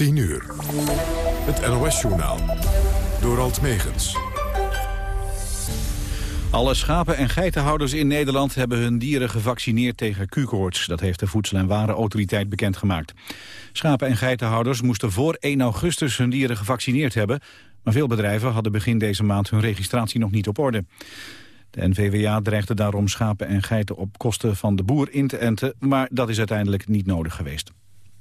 10 uur. Het NOS-journaal. Door Alt Megens. Alle schapen- en geitenhouders in Nederland hebben hun dieren gevaccineerd tegen Q-koorts. Dat heeft de Voedsel- en Warenautoriteit bekendgemaakt. Schapen- en geitenhouders moesten voor 1 augustus hun dieren gevaccineerd hebben. Maar veel bedrijven hadden begin deze maand hun registratie nog niet op orde. De NVWA dreigde daarom schapen en geiten op kosten van de boer in te enten, maar dat is uiteindelijk niet nodig geweest.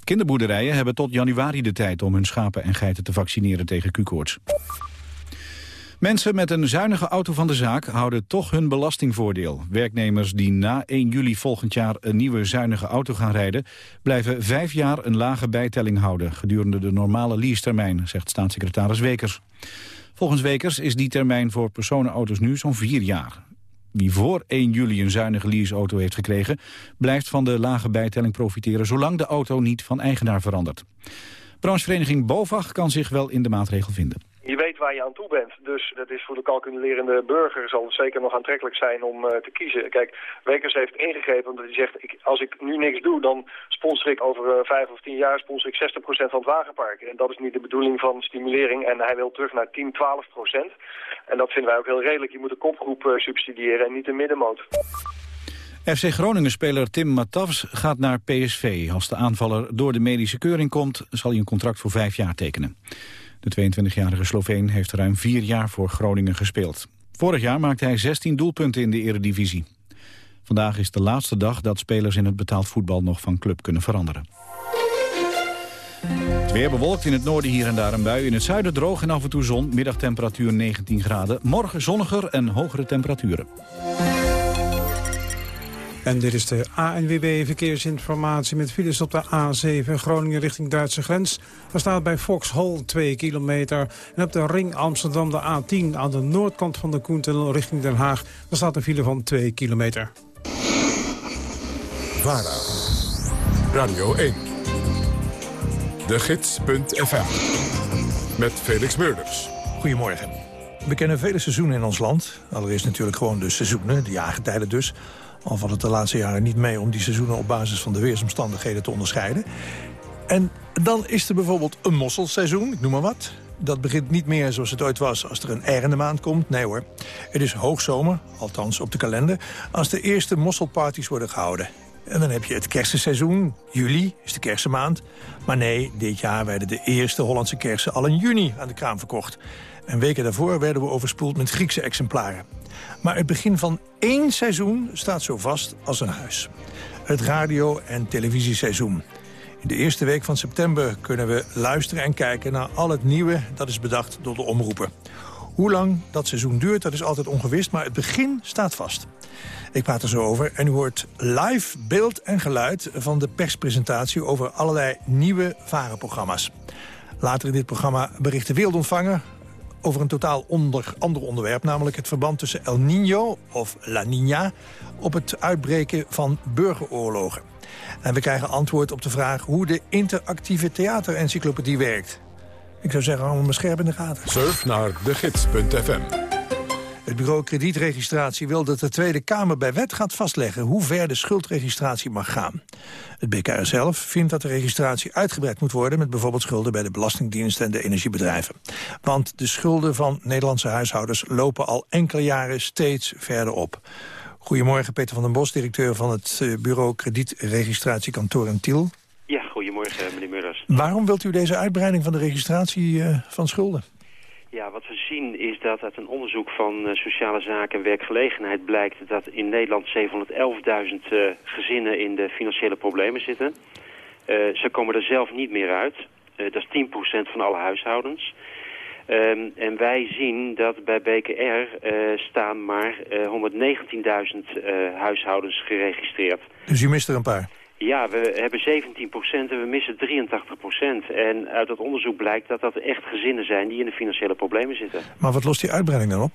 Kinderboerderijen hebben tot januari de tijd om hun schapen en geiten te vaccineren tegen Q-koorts. Mensen met een zuinige auto van de zaak houden toch hun belastingvoordeel. Werknemers die na 1 juli volgend jaar een nieuwe zuinige auto gaan rijden... blijven vijf jaar een lage bijtelling houden gedurende de normale leasetermijn, zegt staatssecretaris Wekers. Volgens Wekers is die termijn voor personenauto's nu zo'n vier jaar. Wie voor 1 juli een zuinige leaseauto heeft gekregen... blijft van de lage bijtelling profiteren zolang de auto niet van eigenaar verandert. Branchevereniging BOVAG kan zich wel in de maatregel vinden. Je weet waar je aan toe bent. Dus dat is voor de calculerende burger zal het zeker nog aantrekkelijk zijn om uh, te kiezen. Kijk, Wekers heeft ingegrepen omdat hij zegt... Ik, als ik nu niks doe, dan sponsor ik over uh, vijf of tien jaar sponsor ik 60% van het wagenpark. En dat is niet de bedoeling van stimulering. En hij wil terug naar 10, 12%. En dat vinden wij ook heel redelijk. Je moet de kopgroep uh, subsidiëren en niet de middenmoot. FC Groningen-speler Tim Matafs gaat naar PSV. Als de aanvaller door de medische keuring komt, zal hij een contract voor vijf jaar tekenen. De 22-jarige Sloveen heeft ruim vier jaar voor Groningen gespeeld. Vorig jaar maakte hij 16 doelpunten in de eredivisie. Vandaag is de laatste dag dat spelers in het betaald voetbal nog van club kunnen veranderen. Het weer bewolkt in het noorden hier en daar een bui. In het zuiden droog en af en toe zon. Middagtemperatuur 19 graden. Morgen zonniger en hogere temperaturen. En dit is de ANWB Verkeersinformatie met files op de A7 Groningen richting Duitse grens. Daar staat bij Foxhol 2 kilometer. En op de ring Amsterdam de A10 aan de noordkant van de Koentunnel richting Den Haag. Daar staat een file van 2 kilometer. VARA, Radio 1, de gids.fm, met Felix Meurders. Goedemorgen. We kennen vele seizoenen in ons land. Allereerst natuurlijk gewoon de seizoenen, de jaargetijden dus. Al valt het de laatste jaren niet mee om die seizoenen op basis van de weersomstandigheden te onderscheiden. En dan is er bijvoorbeeld een mosselseizoen, ik noem maar wat. Dat begint niet meer zoals het ooit was als er een R maand komt. Nee hoor. Het is hoogzomer, althans op de kalender, als de eerste mosselparties worden gehouden. En dan heb je het kersenseizoen. Juli is de kersenmaand. Maar nee, dit jaar werden de eerste Hollandse kersen al in juni aan de kraam verkocht. En weken daarvoor werden we overspoeld met Griekse exemplaren. Maar het begin van één seizoen staat zo vast als een huis. Het radio- en televisieseizoen. In de eerste week van september kunnen we luisteren en kijken naar al het nieuwe dat is bedacht door de omroepen. Hoe lang dat seizoen duurt, dat is altijd ongewist, maar het begin staat vast. Ik praat er zo over en u hoort live beeld en geluid van de perspresentatie over allerlei nieuwe varenprogramma's. Later in dit programma bericht de wereldontvanger over een totaal onder, ander onderwerp... namelijk het verband tussen El Niño, of La Niña... op het uitbreken van burgeroorlogen. En we krijgen antwoord op de vraag hoe de interactieve theaterencyclopedie werkt. Ik zou zeggen, allemaal scherp in de gaten. Surf naar degids.fm. Het bureau kredietregistratie wil dat de Tweede Kamer bij wet gaat vastleggen hoe ver de schuldregistratie mag gaan. Het BKR zelf vindt dat de registratie uitgebreid moet worden met bijvoorbeeld schulden bij de Belastingdienst en de energiebedrijven. Want de schulden van Nederlandse huishoudens lopen al enkele jaren steeds verder op. Goedemorgen, Peter van den Bos, directeur van het eh, bureau kredietregistratiekantoor in Tiel. Ja, goedemorgen, meneer Mullers. Waarom wilt u deze uitbreiding van de registratie uh, van schulden? Ja, wat we zien is dat uit een onderzoek van uh, sociale zaken en werkgelegenheid blijkt dat in Nederland 711.000 uh, gezinnen in de financiële problemen zitten. Uh, ze komen er zelf niet meer uit. Dat is 10% van alle huishoudens. Um, en wij zien dat bij BKR staan maar 119.000 huishoudens geregistreerd. Dus u mist er een paar? Ja, we hebben 17% en we missen 83% En uit dat onderzoek blijkt dat dat echt gezinnen zijn die in de financiële problemen zitten. Maar wat lost die uitbreiding dan op?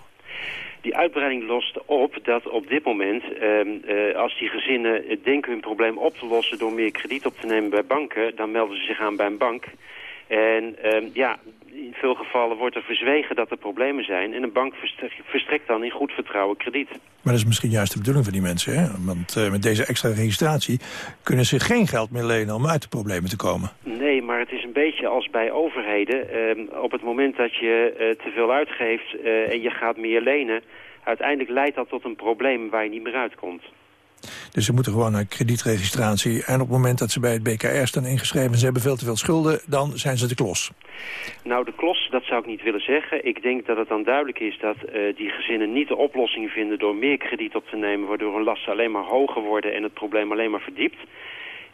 Die uitbreiding lost op dat op dit moment, um, uh, als die gezinnen denken hun probleem op te lossen door meer krediet op te nemen bij banken, dan melden ze zich aan bij een bank. En ehm, ja, in veel gevallen wordt er verzwegen dat er problemen zijn. En een bank verstrekt, dan in goed vertrouwen krediet. Maar dat is misschien juist de bedoeling van die mensen. Hè? Want uh, met deze extra registratie kunnen ze geen geld meer lenen om uit de problemen te komen. Nee, maar het is een beetje als bij overheden. Uh, op het moment dat je uh, te veel uitgeeft uh, en je gaat meer lenen... uiteindelijk leidt dat tot een probleem waar je niet meer uitkomt. Dus ze moeten gewoon naar kredietregistratie. En op het moment dat ze bij het BKR staan ingeschreven... en ze hebben veel te veel schulden, dan zijn ze de klos. Nou, de klos, dat zou ik niet willen zeggen. Ik denk dat het dan duidelijk is dat uh, die gezinnen niet de oplossing vinden... door meer krediet op te nemen, waardoor hun lasten alleen maar hoger worden... en het probleem alleen maar verdiept.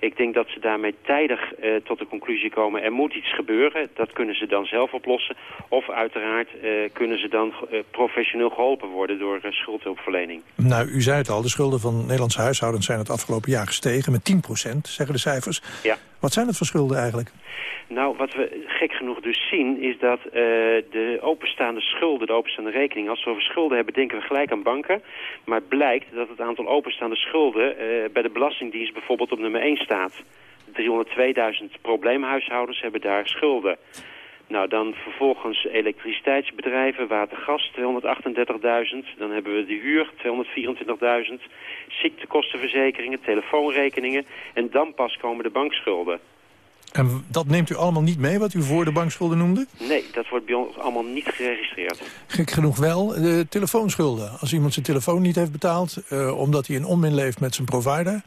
Ik denk dat ze daarmee tijdig uh, tot de conclusie komen... er moet iets gebeuren, dat kunnen ze dan zelf oplossen. Of uiteraard uh, kunnen ze dan uh, professioneel geholpen worden door schuldhulpverlening. Nou, u zei het al, de schulden van Nederlandse huishoudens zijn het afgelopen jaar gestegen... met 10% zeggen de cijfers. Ja. Wat zijn het voor schulden eigenlijk? Nou, wat we gek genoeg dus zien is dat uh, de openstaande schulden, de openstaande rekeningen, als we over schulden hebben, denken we gelijk aan banken. Maar blijkt dat het aantal openstaande schulden uh, bij de Belastingdienst bijvoorbeeld op nummer 1 staat. 302.000 probleemhuishoudens hebben daar schulden. Nou, dan vervolgens elektriciteitsbedrijven, watergas 238.000. Dan hebben we de huur 224.000. Ziektekostenverzekeringen, telefoonrekeningen. En dan pas komen de bankschulden. En dat neemt u allemaal niet mee, wat u voor de bankschulden noemde? Nee, dat wordt bij ons allemaal niet geregistreerd. Gek genoeg wel, de telefoonschulden. Als iemand zijn telefoon niet heeft betaald, uh, omdat hij in onmin leeft met zijn provider...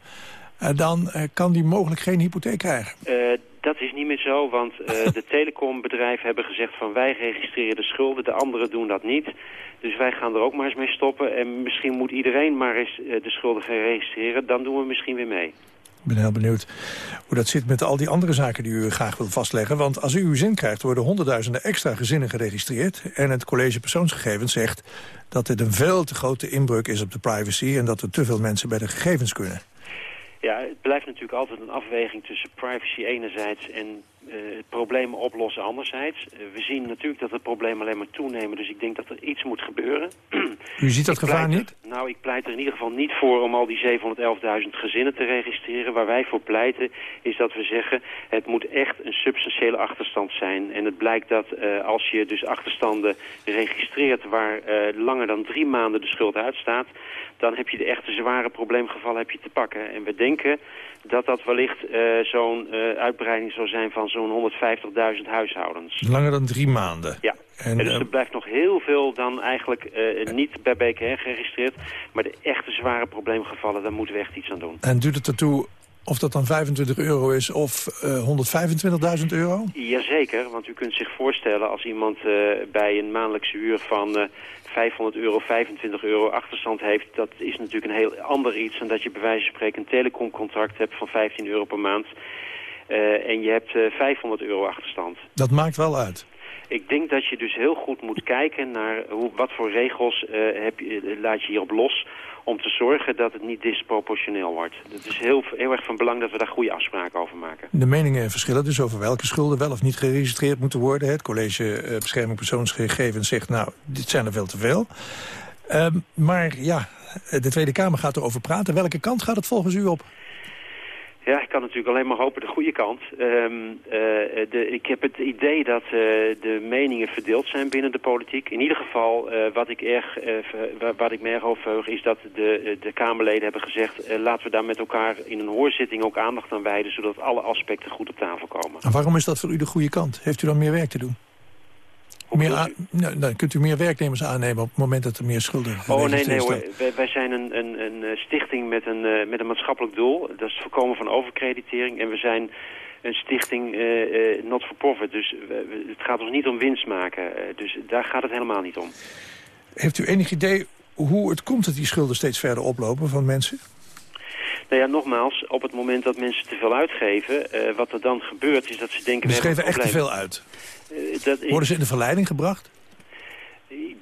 Uh, dan uh, kan die mogelijk geen hypotheek krijgen. Dat is niet meer zo, want de telecombedrijven hebben gezegd van wij registreren de schulden, de anderen doen dat niet. Dus wij gaan er ook maar eens mee stoppen en misschien moet iedereen maar eens de schulden gaan registreren, dan doen we misschien weer mee. Ik ben heel benieuwd hoe dat zit met al die andere zaken die u graag wil vastleggen. Want als u uw zin krijgt, worden honderdduizenden extra gezinnen geregistreerd. En het college persoonsgegevens zegt dat dit een veel te grote inbreuk is op de privacy... en dat er te veel mensen bij de gegevens kunnen. Ja, het blijft natuurlijk altijd een afweging tussen privacy enerzijds en uh, problemen oplossen anderzijds. Uh, we zien natuurlijk dat het problemen alleen maar toenemen, dus ik denk dat er iets moet gebeuren. U ziet dat gevaar niet? Nou, ik pleit er in ieder geval niet voor om al die 711.000 gezinnen te registreren. Waar wij voor pleiten is dat we zeggen, het moet echt een substantiële achterstand zijn. En het blijkt dat uh, als je dus achterstanden registreert waar langer dan drie maanden de schuld uitstaat, dan heb je de echte zware probleemgevallen heb je te pakken. En we denken dat dat wellicht uh, zo'n uh, uitbreiding zou zijn van zo'n 150.000 huishoudens. Langer dan drie maanden? Ja. En, en dus er blijft nog heel veel dan eigenlijk uh, niet bij BKR geregistreerd. Maar de echte zware probleemgevallen, daar moeten we echt iets aan doen. En doet het ertoe of dat dan 25 euro is of uh, 125.000 euro? Jazeker, want u kunt zich voorstellen als iemand uh, bij een maandelijkse huur van uh, 500 euro, 25 euro achterstand heeft... dat is natuurlijk een heel ander iets dan dat je bij wijze van spreken een telecomcontract hebt van 15 euro per maand. En je hebt 500 euro achterstand. Dat maakt wel uit. Ik denk dat je dus heel goed moet kijken naar hoe, wat voor regels heb je, laat je hierop los om te zorgen dat het niet disproportioneel wordt. Het is heel, erg van belang dat we daar goede afspraken over maken. De meningen verschillen dus over welke schulden wel of niet geregistreerd moeten worden. Het college uh, Bescherming Persoonsgegevens zegt, nou, dit zijn er veel te veel. Uh, maar ja, de Tweede Kamer gaat erover praten. Welke kant gaat het volgens u op? Ja, ik kan natuurlijk alleen maar hopen de goede kant. Um, uh, de, ik heb het idee dat uh, de meningen verdeeld zijn binnen de politiek. In ieder geval, uh, wat, ik erg, wat ik me erg is dat de, de Kamerleden hebben gezegd... laten we daar met elkaar in een hoorzitting ook aandacht aan wijden... zodat alle aspecten goed op tafel komen. En waarom is dat voor u de goede kant? Heeft u dan meer werk te doen? Meer nou, dan kunt u meer werknemers aannemen op het moment dat er meer schulden Oh nee, nee hoor. Wij, wij zijn een, een, een stichting met een, uh, met een maatschappelijk doel. Dat is het voorkomen van overkreditering. En we zijn een stichting uh, uh, not for profit. Dus we, het gaat ons niet om winst maken. dus daar gaat het helemaal niet om. Heeft u enig idee hoe het komt dat die schulden steeds verder oplopen van mensen? Nou ja, nogmaals, op het moment dat mensen te veel uitgeven... Uh, wat er dan gebeurt is dat ze denken... Ze geven echt te veel uit? Uh, dat Worden ze in de verleiding gebracht?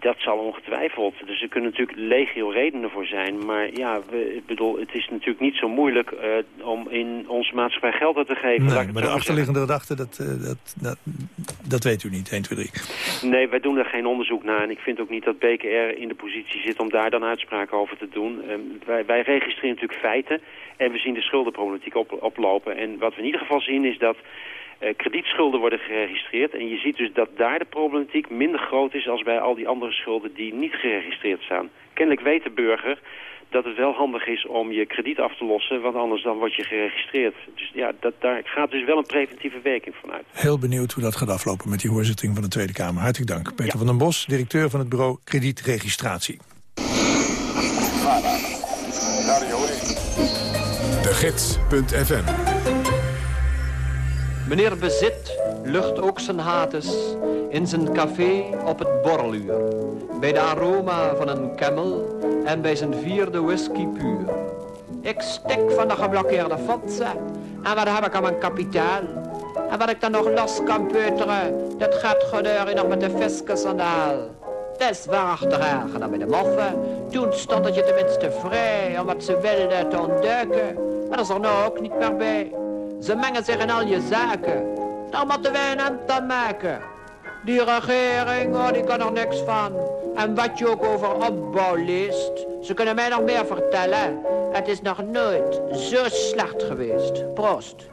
Dat zal ongetwijfeld. Dus er kunnen natuurlijk legio redenen voor zijn. Maar ja, we, ik bedoel, het is natuurlijk niet zo moeilijk uh, om in onze maatschappij geld te geven. Nee, maar de achterliggende gedachte, dat, uh, dat, dat, dat weet u niet, 1, 2, 3. Nee, wij doen er geen onderzoek naar. En ik vind ook niet dat BKR in de positie zit om daar dan uitspraken over te doen. Um, wij, wij registreren natuurlijk feiten. En we zien de schuldenproblematiek op, oplopen. En wat we in ieder geval zien is dat... kredietschulden worden geregistreerd. En je ziet dus dat daar de problematiek minder groot is als bij al die andere schulden die niet geregistreerd staan. Kennelijk weet de burger dat het wel handig is om je krediet af te lossen, want anders dan word je geregistreerd. Dus ja, dat, daar gaat dus wel een preventieve werking vanuit. Heel benieuwd hoe dat gaat aflopen met die hoorzitting van de Tweede Kamer. Hartelijk dank. Peter van den Bos, directeur van het bureau Kredietregistratie. De Gids.fm Meneer Bezit lucht ook zijn hates in zijn café op het borreluur. Bij de aroma van een camel en bij zijn vierde whisky puur. Ik stik van de geblokkeerde fondsen. En wat heb ik aan mijn kapitaal? En wat ik dan nog los kan peuteren, dat gaat gedeuren nog met de fiscus aan de waarachter dan bij de moffen. Toen stond het je tenminste vrij om wat ze wilden te ontduiken. Maar dat is er nou ook niet meer bij. Ze mengen zich in al je zaken. Daar moeten wij een aan maken. Die regering, oh, die kan er niks van. En wat je ook over opbouw leest, ze kunnen mij nog meer vertellen. Het is nog nooit zo slecht geweest. Proost.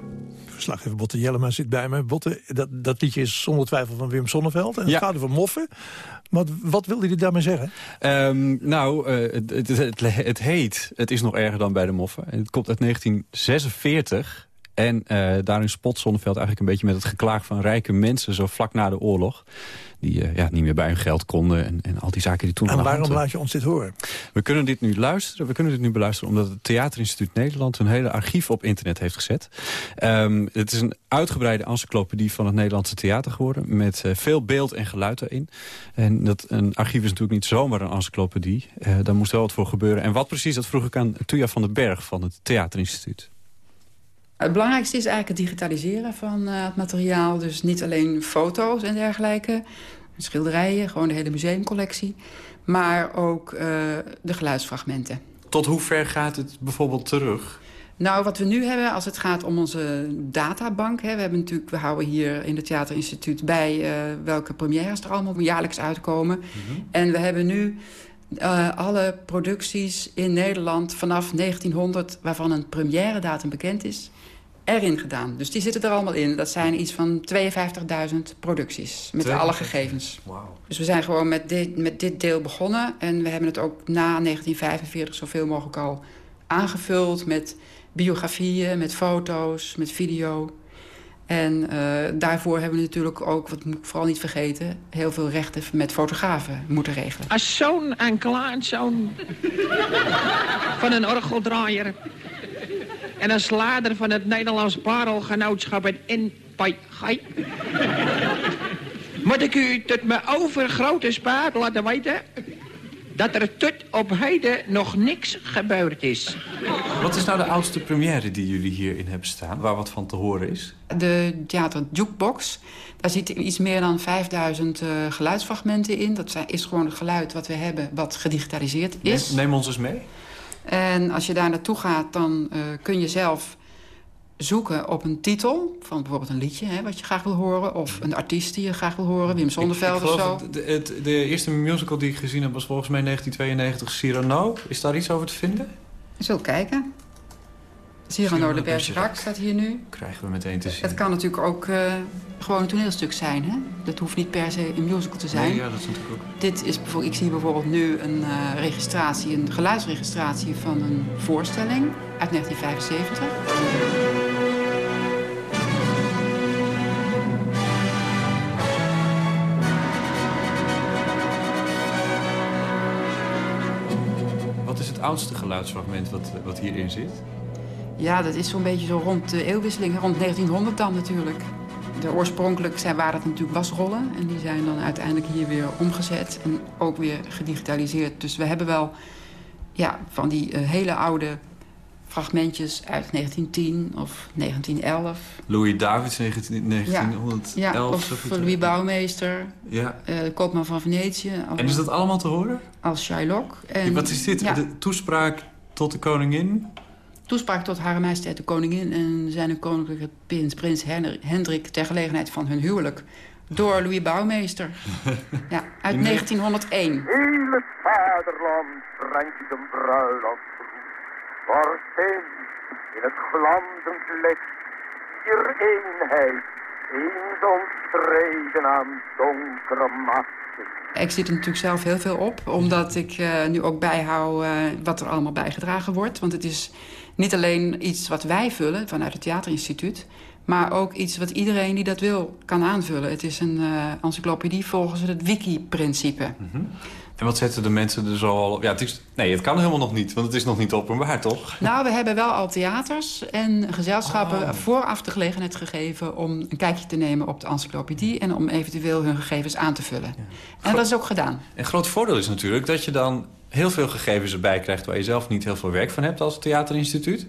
Verslaggever Botte Jellema zit bij me. Botte, dat, dat liedje is zonder twijfel van Wim Sonneveld. En het gaat over moffen. Maar wat wil hij daarmee zeggen? Um, nou, uh, het, het, het, het, heet, het is nog erger dan bij de moffen. Het komt uit 1946. En uh, daarin spot Zonneveld eigenlijk een beetje met het geklaag van rijke mensen... zo vlak na de oorlog. Die uh, ja, niet meer bij hun geld konden en, en al die zaken die toen En waarom laat je ons dit horen? We kunnen dit nu luisteren. We kunnen dit nu beluisteren omdat het Theaterinstituut Nederland... een hele archief op internet heeft gezet. Um, het is een uitgebreide encyclopedie van het Nederlandse theater geworden... met uh, veel beeld en geluid erin. En dat, een archief is natuurlijk niet zomaar een encyclopedie. Daar moest wel wat voor gebeuren. En wat precies, dat vroeg ik aan Tuja van den Berg van het Theaterinstituut. Het belangrijkste is eigenlijk het digitaliseren van uh, het materiaal. Dus niet alleen foto's en dergelijke, schilderijen, gewoon de hele museumcollectie. Maar ook uh, de geluidsfragmenten. Tot hoe ver gaat het bijvoorbeeld terug? Nou, wat we nu hebben als het gaat om onze databank... Hè, we, hebben natuurlijk, we houden hier in het Theaterinstituut bij... Uh, welke premières er allemaal jaarlijks uitkomen. Mm -hmm. En we hebben nu uh, alle producties in Nederland vanaf 1900... waarvan een première datum bekend is erin gedaan. Dus die zitten er allemaal in. Dat zijn iets van 52.000 producties. Met alle gegevens. Wow. Dus we zijn gewoon met dit, met dit deel begonnen. En we hebben het ook na 1945 zoveel mogelijk al aangevuld... met biografieën, met foto's, met video. En uh, daarvoor hebben we natuurlijk ook, wat moet ik vooral niet vergeten... heel veel rechten met fotografen moeten regelen. Als zoon en kleinzoon van een orgeldraaier... en als lader van het Nederlands Parelgenootschap in Inpai... moet ik u tot mijn overgrote spaat laten weten... dat er tot op heden nog niks gebeurd is. Wat is nou de oudste première die jullie hierin hebben staan, waar wat van te horen is? De theater Jukebox. Daar zitten iets meer dan 5000 uh, geluidsfragmenten in. Dat is gewoon het geluid wat we hebben, wat gedigitaliseerd is. Neem, neem ons eens mee. En als je daar naartoe gaat, dan uh, kun je zelf zoeken op een titel... van bijvoorbeeld een liedje hè, wat je graag wil horen... of een artiest die je graag wil horen, Wim Zonneveld of zo. De, de, de, eerste musical die ik gezien heb was volgens mij 1992 Cyrano. Is daar iets over te vinden? Zullen kijken. Cyrano de Bergerac staat hier nu. Krijgen we meteen te zien. Het kan natuurlijk ook uh, gewoon een toneelstuk zijn. Hè? Dat hoeft niet per se een musical te zijn. Nee, ja, dat is natuurlijk ook. Dit is bijvoorbeeld, ik zie bijvoorbeeld nu een uh, registratie, een geluidsregistratie van een voorstelling uit 1975. Wat is het oudste geluidsfragment wat, wat hierin zit? Ja, dat is zo'n beetje zo rond de eeuwwisseling, rond 1900 dan natuurlijk. De oorspronkelijk zijn, waren het natuurlijk wasrollen. En die zijn dan uiteindelijk hier weer omgezet en ook weer gedigitaliseerd. Dus we hebben wel ja, van die uh, hele oude fragmentjes uit 1910 of 1911. Louis Davids, 19, 1911. Ja, ja of Louis Bouwmeester, ja. uh, Koopman van Venetië. En is dat allemaal te horen? Als Shylock. En, wat is dit? De toespraak tot de koningin? Toespraak tot Hare Majesteit de Koningin en zijn koninklijke prins, prins Hendrik... ter gelegenheid van hun huwelijk door Louis Bouwmeester. ja, uit 1901. Hele vaderland brengt een bruiloft Voorsteen in het glanzend licht, hier eenheid Eens omstreden aan donkere machten. Ik zit er natuurlijk zelf heel veel op, omdat ik uh, nu ook bijhoud uh, wat er allemaal bijgedragen wordt. Want het is niet alleen iets wat wij vullen vanuit het Theaterinstituut... maar ook iets wat iedereen die dat wil kan aanvullen. Het is een uh, encyclopedie volgens het wiki-principe. Mm -hmm. En wat zetten de mensen er zo al... Ja, het is... Nee, het kan helemaal nog niet, want het is nog niet openbaar, toch? Nou, we hebben wel al theaters en gezelschappen oh. vooraf de gelegenheid gegeven... om een kijkje te nemen op de encyclopedie... en om eventueel hun gegevens aan te vullen. Ja. En dat is ook gedaan. Een groot voordeel is natuurlijk dat je dan heel veel gegevens erbij krijgt... waar je zelf niet heel veel werk van hebt als theaterinstituut.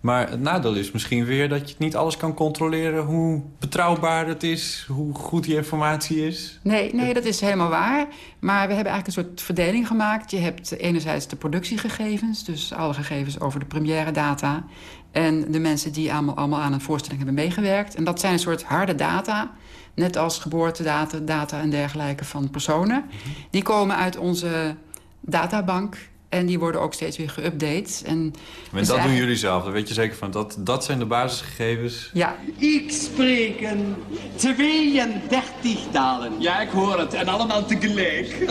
Maar het nadeel is misschien weer dat je niet alles kan controleren... hoe betrouwbaar het is, hoe goed die informatie is. Nee, nee, dat is helemaal waar. Maar we hebben eigenlijk een soort verdeling gemaakt. Je hebt enerzijds de productiegegevens, dus alle gegevens over de première data... en de mensen die allemaal, allemaal aan een voorstelling hebben meegewerkt. En dat zijn een soort harde data... net als geboortedata data en dergelijke van personen. Die komen uit onze databank en die worden ook steeds weer geüpdate. En dus dat doen jullie zelf, daar weet je zeker van. Dat, dat zijn de basisgegevens. Ja. Ik spreken 32 talen. Ja, ik hoor het. En allemaal tegelijk.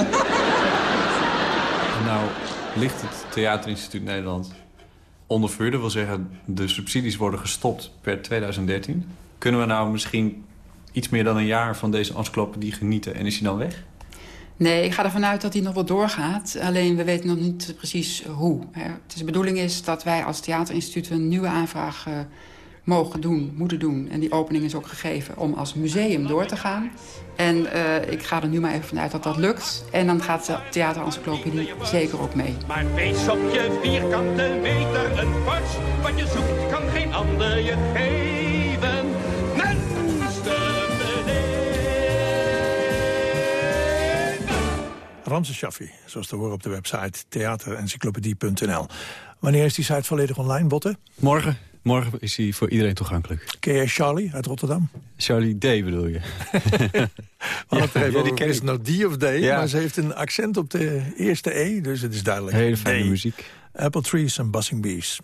nou, ligt het Theaterinstituut Nederland onder vuur? Dat wil zeggen, de subsidies worden gestopt per 2013. Kunnen we nou misschien iets meer dan een jaar van deze encyclopedie genieten en is hij dan weg? Nee, ik ga ervan uit dat hij nog wel doorgaat. Alleen we weten nog niet precies hoe. Is de bedoeling is dat wij als theaterinstituut een nieuwe aanvraag uh, mogen doen, moeten doen. En die opening is ook gegeven om als museum door te gaan. En uh, ik ga er nu maar even vanuit dat dat lukt. En dan gaat de theaterencyclopedie zeker ook mee. Maar wees op je vierkante meter een pas. Wat je zoekt kan geen ander je geven. Ramses Shaffi, zoals te horen op de website theaterencyclopedie.nl. Wanneer is die site volledig online, Botten? Morgen. Morgen is hij voor iedereen toegankelijk. Ken jij Charlie uit Rotterdam? Charlie D bedoel je? ja, ja, die ken is nog D of D, ja. maar ze heeft een accent op de eerste E, dus het is duidelijk. Hele fijne D. muziek. Apple Trees en Buzzing Bees.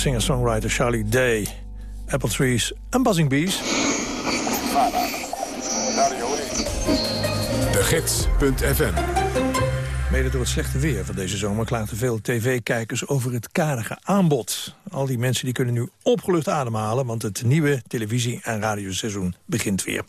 Singer-songwriter Charlie Day. Apple Trees en Buzzing Bees. De Gids.fm Mede door het slechte weer van deze zomer klaagden veel tv-kijkers over het karige aanbod. Al die mensen die kunnen nu opgelucht ademhalen, want het nieuwe televisie- en radioseizoen begint weer.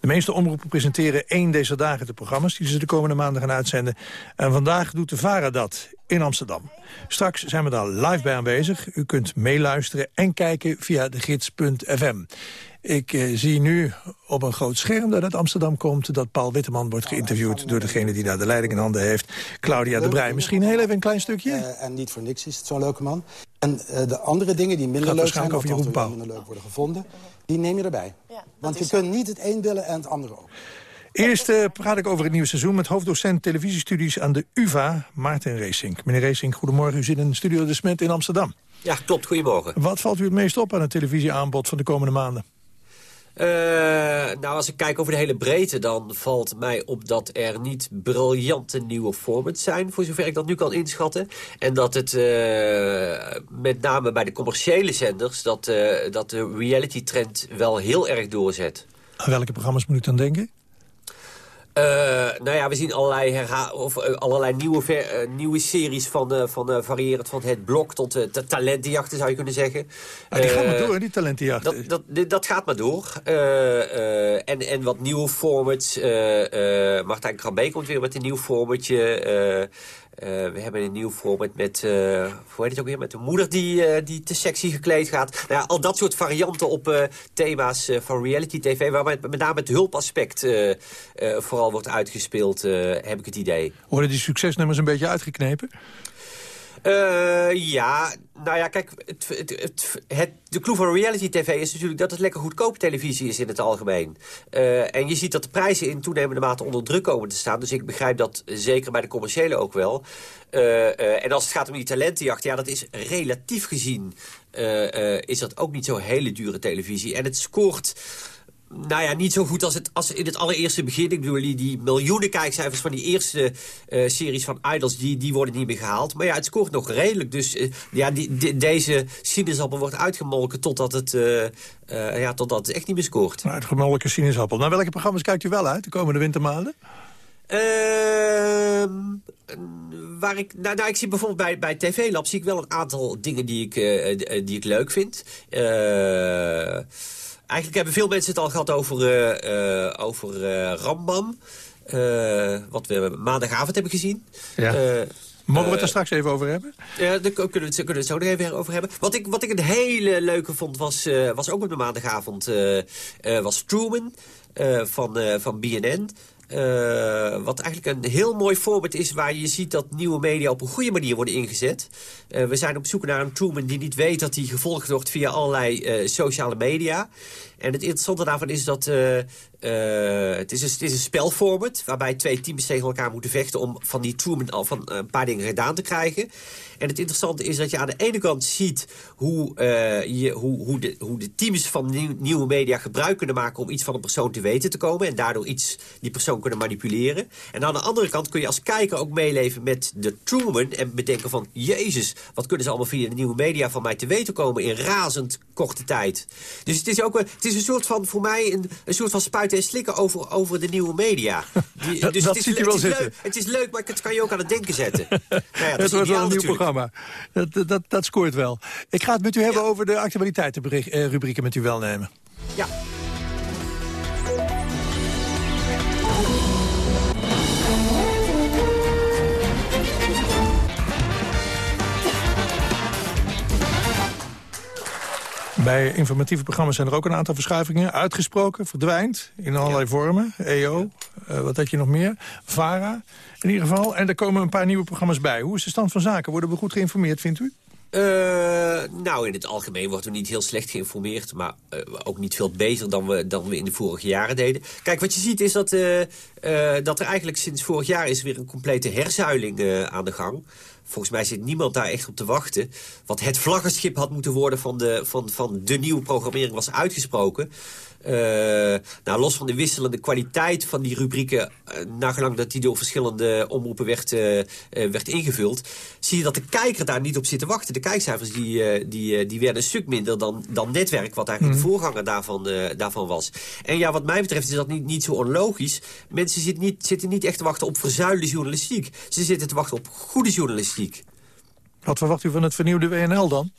De meeste omroepen presenteren één deze dagen de programma's die ze de komende maanden gaan uitzenden. En vandaag doet de VARA dat in Amsterdam. Straks zijn we daar live bij aanwezig. U kunt meeluisteren en kijken via de gids.fm. Ik eh, zie nu op een groot scherm dat uit Amsterdam komt... dat Paul Witteman wordt geïnterviewd door degene die daar de leiding in handen heeft. Claudia de Brij. Misschien heel even een klein stukje? Eh, en niet voor niks is het zo'n leuke man. En eh, de andere dingen die minder leuk zijn... waarschijnlijk over althans Jeroen die minder leuk worden gevonden... die neem je erbij. Want je kunt niet het een willen en het andere ook. Eerst eh, praat ik over het nieuwe seizoen met hoofddocent televisiestudies aan de UvA, Maarten Racing. Meneer Racing, goedemorgen. U zit in Studio De Smet in Amsterdam. Ja, klopt. Goedemorgen. Wat valt u het meest op aan het televisieaanbod van de komende maanden? Eh, nou, als ik kijk over de hele breedte, dan valt mij op dat er niet briljante nieuwe formats zijn, voor zover ik dat nu kan inschatten. En dat het eh, met name bij de commerciële zenders, dat, eh, dat de reality trend wel heel erg doorzet. Aan welke programma's moet ik dan denken? Eh, nou ja, we zien allerlei, of, eh, allerlei nieuwe, ver- eh, nieuwe series van, van variërend van het blok tot uh, talentenjachten, zou je kunnen zeggen. Ah, die gaat Eh, maar door, die talentenjacht. Dat, dat, dat gaat maar door. En, en wat nieuwe formats. Martijn Krabbe komt weer met een nieuw formatje. Eh, we hebben een nieuw format met, eh, hoe heet het ook weer, met de moeder die, eh, die te sexy gekleed gaat. Nou ja, al dat soort varianten op thema's van reality tv... waar met, met name het hulpaspect vooral wordt uitgespeeld, heb ik het idee. Worden die succesnummers een beetje uitgeknepen? Eh, ja, nou ja, kijk, het, het, het, de clue van reality tv is natuurlijk dat het lekker goedkope televisie is in het algemeen. Eh, en je ziet dat de prijzen in toenemende mate onder druk komen te staan. Dus ik begrijp dat zeker bij de commerciële ook wel. Eh, en als het gaat om die talentenjacht, ja, dat is relatief gezien... is dat ook niet zo hele dure televisie. En het scoort... Nou ja, niet zo goed als, het, als in het allereerste begin. Ik bedoel, die, die miljoenen kijkcijfers van die eerste eh, series van Idols... Die, die worden niet meer gehaald. Maar ja, het scoort nog redelijk. Dus eh, ja, die, deze sinaasappel wordt uitgemolken totdat het, eh, ja, totdat het echt niet meer scoort. Nou, het gemolken sinaasappel. Naar welke programma's kijkt u wel uit de komende wintermaanden? Ehm, waar ik, nou, nou, ik zie bijvoorbeeld bij, bij TV Lab zie ik wel een aantal dingen die ik, die ik leuk vind. Eh, eigenlijk hebben veel mensen het al gehad over, eh, eh, over eh, Rambam. wat we maandagavond hebben gezien. Ja. Mogen we het er straks even over hebben? ja, daar kunnen we, het, kunnen we het zo nog even over hebben. Wat ik, wat ik een hele leuke vond, was, was ook op de maandagavond... was Truman van, van BNN. Eh, wat eigenlijk een heel mooi voorbeeld is... waar je ziet dat nieuwe media op een goede manier worden ingezet. Eh, we zijn op zoek naar een Truman die niet weet dat hij gevolgd wordt... via allerlei eh, sociale media. En het interessante daarvan is dat... eh, eh, het, is een, het is een spelformat waarbij twee teams tegen elkaar moeten vechten... om van die Truman al van een paar dingen gedaan te krijgen. En het interessante is dat je aan de ene kant ziet... hoe, eh, je, hoe, hoe, de, hoe de teams van nieuw- nieuwe media gebruik kunnen maken... om iets van een persoon te weten te komen... en daardoor iets die persoon kunnen manipuleren. En aan de andere kant kun je als kijker ook meeleven met de Truman... en bedenken van, jezus, wat kunnen ze allemaal via de nieuwe media van mij te weten komen... in razend korte tijd. Dus het is ook het een soort van, voor mij, een, een soort van spuiten en slikken over, over de nieuwe media. Die- Dat- dus dat het is, ziet u het wel is. Leuk, het is leuk, maar het kan je ook aan het denken zetten. Nou ja, dat is wordt wel een nieuw programma. Dat, dat, dat, scoort wel. Ik ga het met u hebben over de actualiteitenrubrieken met uw welnemen. Ja. Bij informatieve programma's zijn er ook een aantal verschuivingen. Uitgesproken, verdwijnt, in allerlei vormen. EO, eh, wat had je nog meer? VARA, in ieder geval. En er komen een paar nieuwe programma's bij. Hoe is de stand van zaken? Worden we goed geïnformeerd, vindt u? Eh, nou, in het algemeen worden we niet heel slecht geïnformeerd... maar eh, ook niet veel beter dan we, dan we in de vorige jaren deden. Kijk, wat je ziet is dat, eh, dat er eigenlijk sinds vorig jaar... is weer een complete herzuiling aan de gang volgens mij zit niemand daar echt op te wachten. Wat het vlaggenschip had moeten worden van de, van, van de nieuwe programmering was uitgesproken. Eh, nou, los van de wisselende kwaliteit van die rubrieken... Uh, nagelang dat die door verschillende omroepen werd, uh, werd ingevuld... zie je dat de kijker daar niet op zit te wachten. De kijkcijfers die, die, die werden een stuk minder dan, dan netwerk... wat eigenlijk de voorganger daarvan, daarvan was. En ja, wat mij betreft is dat niet, niet zo onlogisch. Mensen zitten niet, zitten niet echt te wachten op verzuilde journalistiek. Ze zitten te wachten op goede journalistiek. Wat verwacht u van het vernieuwde WNL dan?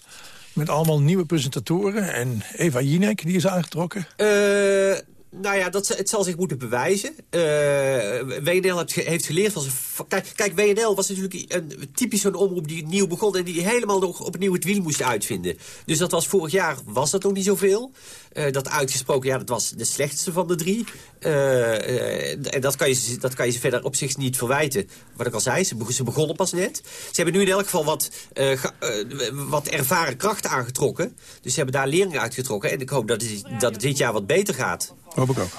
Met allemaal nieuwe presentatoren. En Eva Jinek, die is aangetrokken. Uh, nou ja, dat, het zal zich moeten bewijzen. Uh, WNL heeft geleerd van zijn... Kijk, kijk, WNL was natuurlijk een, typisch zo'n omroep die nieuw begon... en die helemaal nog opnieuw het wiel moest uitvinden. Dus dat was vorig jaar, was dat nog niet zoveel. Uh, dat uitgesproken, ja, dat was de slechtste van de drie. Uh, en dat kan, je, dat kan je ze verder op zich niet verwijten. Wat ik al zei, ze, ze begonnen pas net. Ze hebben nu in elk geval wat, wat ervaren kracht aangetrokken. Dus ze hebben daar leerlingen uitgetrokken. En ik hoop dat het, dat het dit jaar wat beter gaat. Hoop ik ook.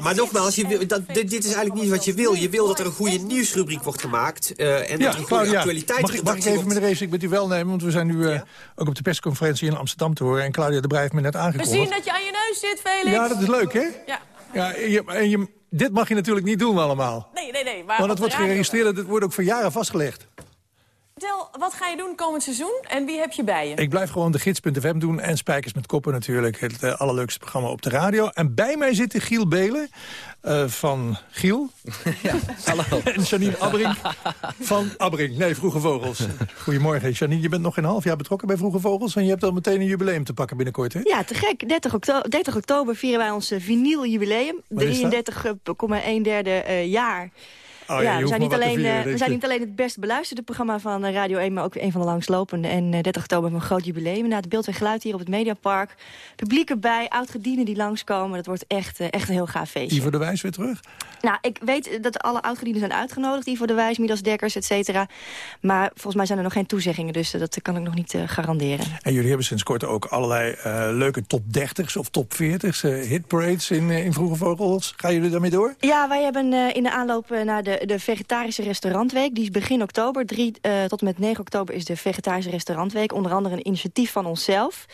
Maar nogmaals, je, dat, dit, is eigenlijk niet wat je wil. Je wil dat er een goede nieuwsrubriek wordt gemaakt. Uh, en ja, dat er een goede actualiteit... Mag, ik, mag ik even met de race met u wel nemen? Want we zijn nu uh, ja? ook op de persconferentie in Amsterdam te horen. En Claudia de Brij heeft me net aangekondigd. We zien dat je aan je neus zit, Felix. Ja, dat is leuk, hè? Ja. ja en je, en je, dit mag je natuurlijk niet doen allemaal. Nee, nee, nee. Maar Want het wordt geregistreerd en dit wordt ook voor jaren vastgelegd. Vertel, wat ga je doen komend seizoen en wie heb je bij je? Ik blijf gewoon de gids.fm doen en Spijkers met Koppen natuurlijk. Het uh, allerleukste programma op de radio. En bij mij zit Giel Belen uh, van Giel. Ja, hallo. en Janine Abbrink van Abbrink. Nee, Vroege Vogels. Goedemorgen Janine, je bent nog geen half jaar betrokken bij Vroege Vogels... en je hebt al meteen een jubileum te pakken binnenkort, hè? Ja, te gek. 30 oktober, 30 oktober vieren wij ons vinyl jubileum. 33,1 derde uh, jaar... Oh, ja, we, zijn niet alleen, vieren, we zijn niet alleen het best beluisterde programma van Radio 1... maar ook een van de langslopende. En uh, 30 oktober hebben we een groot jubileum. Na het beeld en geluid hier op het Mediapark. Publiek erbij, oud-gedienden die langskomen. Dat wordt echt, uh, echt een heel gaaf feestje. Ivo de Wijs weer terug? Nou, ik weet dat alle oud-gedienden zijn uitgenodigd. Ivo de Wijs, Midas Dekkers, et cetera. Maar volgens mij zijn er nog geen toezeggingen. Dus uh, dat kan ik nog niet garanderen. En jullie hebben sinds kort ook allerlei leuke top 30's of top 40's. hitparades in, in Vroege Vogels. Gaan jullie daarmee door? Ja, wij hebben in de aanloop naar de, de vegetarische restaurantweek. Die is begin oktober. 3 uh, tot en met 9 oktober is de vegetarische restaurantweek. Onder andere een initiatief van onszelf.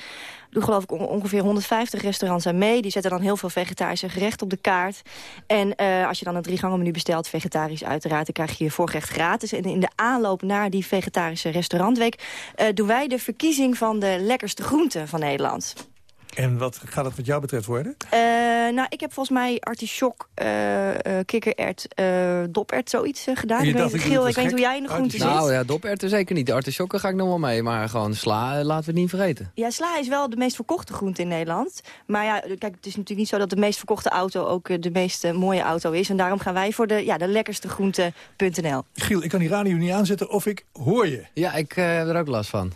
Er geloof ik ongeveer 150 restaurants aan mee. Die zetten dan heel veel vegetarische gerechten op de kaart. En uh, als je dan een drie gangen menu bestelt, vegetarisch uiteraard... dan krijg je je voorgerecht gratis. En in de aanloop naar die vegetarische restaurantweek... Uh, doen wij de verkiezing van de lekkerste groenten van Nederland. En wat gaat het wat jou betreft worden? Uh, nou, ik heb volgens mij artichok, uh, uh, kikkerert, dopert, zoiets gedaan. Je ik dacht, weet, ik Giel, ik het weet niet hoe jij in de groenten zit. Nou ja, doperten zeker niet. De artisjokken ga ik nog wel mee. Maar gewoon sla, laten we het niet vergeten. Ja, sla is wel de meest verkochte groente in Nederland. Maar ja, kijk, het is natuurlijk niet zo dat de meest verkochte auto ook de meest mooie auto is. En daarom gaan wij voor de, ja, de lekkerste groente.nl. Giel, ik kan die radio niet aanzetten of ik hoor je. Ja, ik heb er ook last van.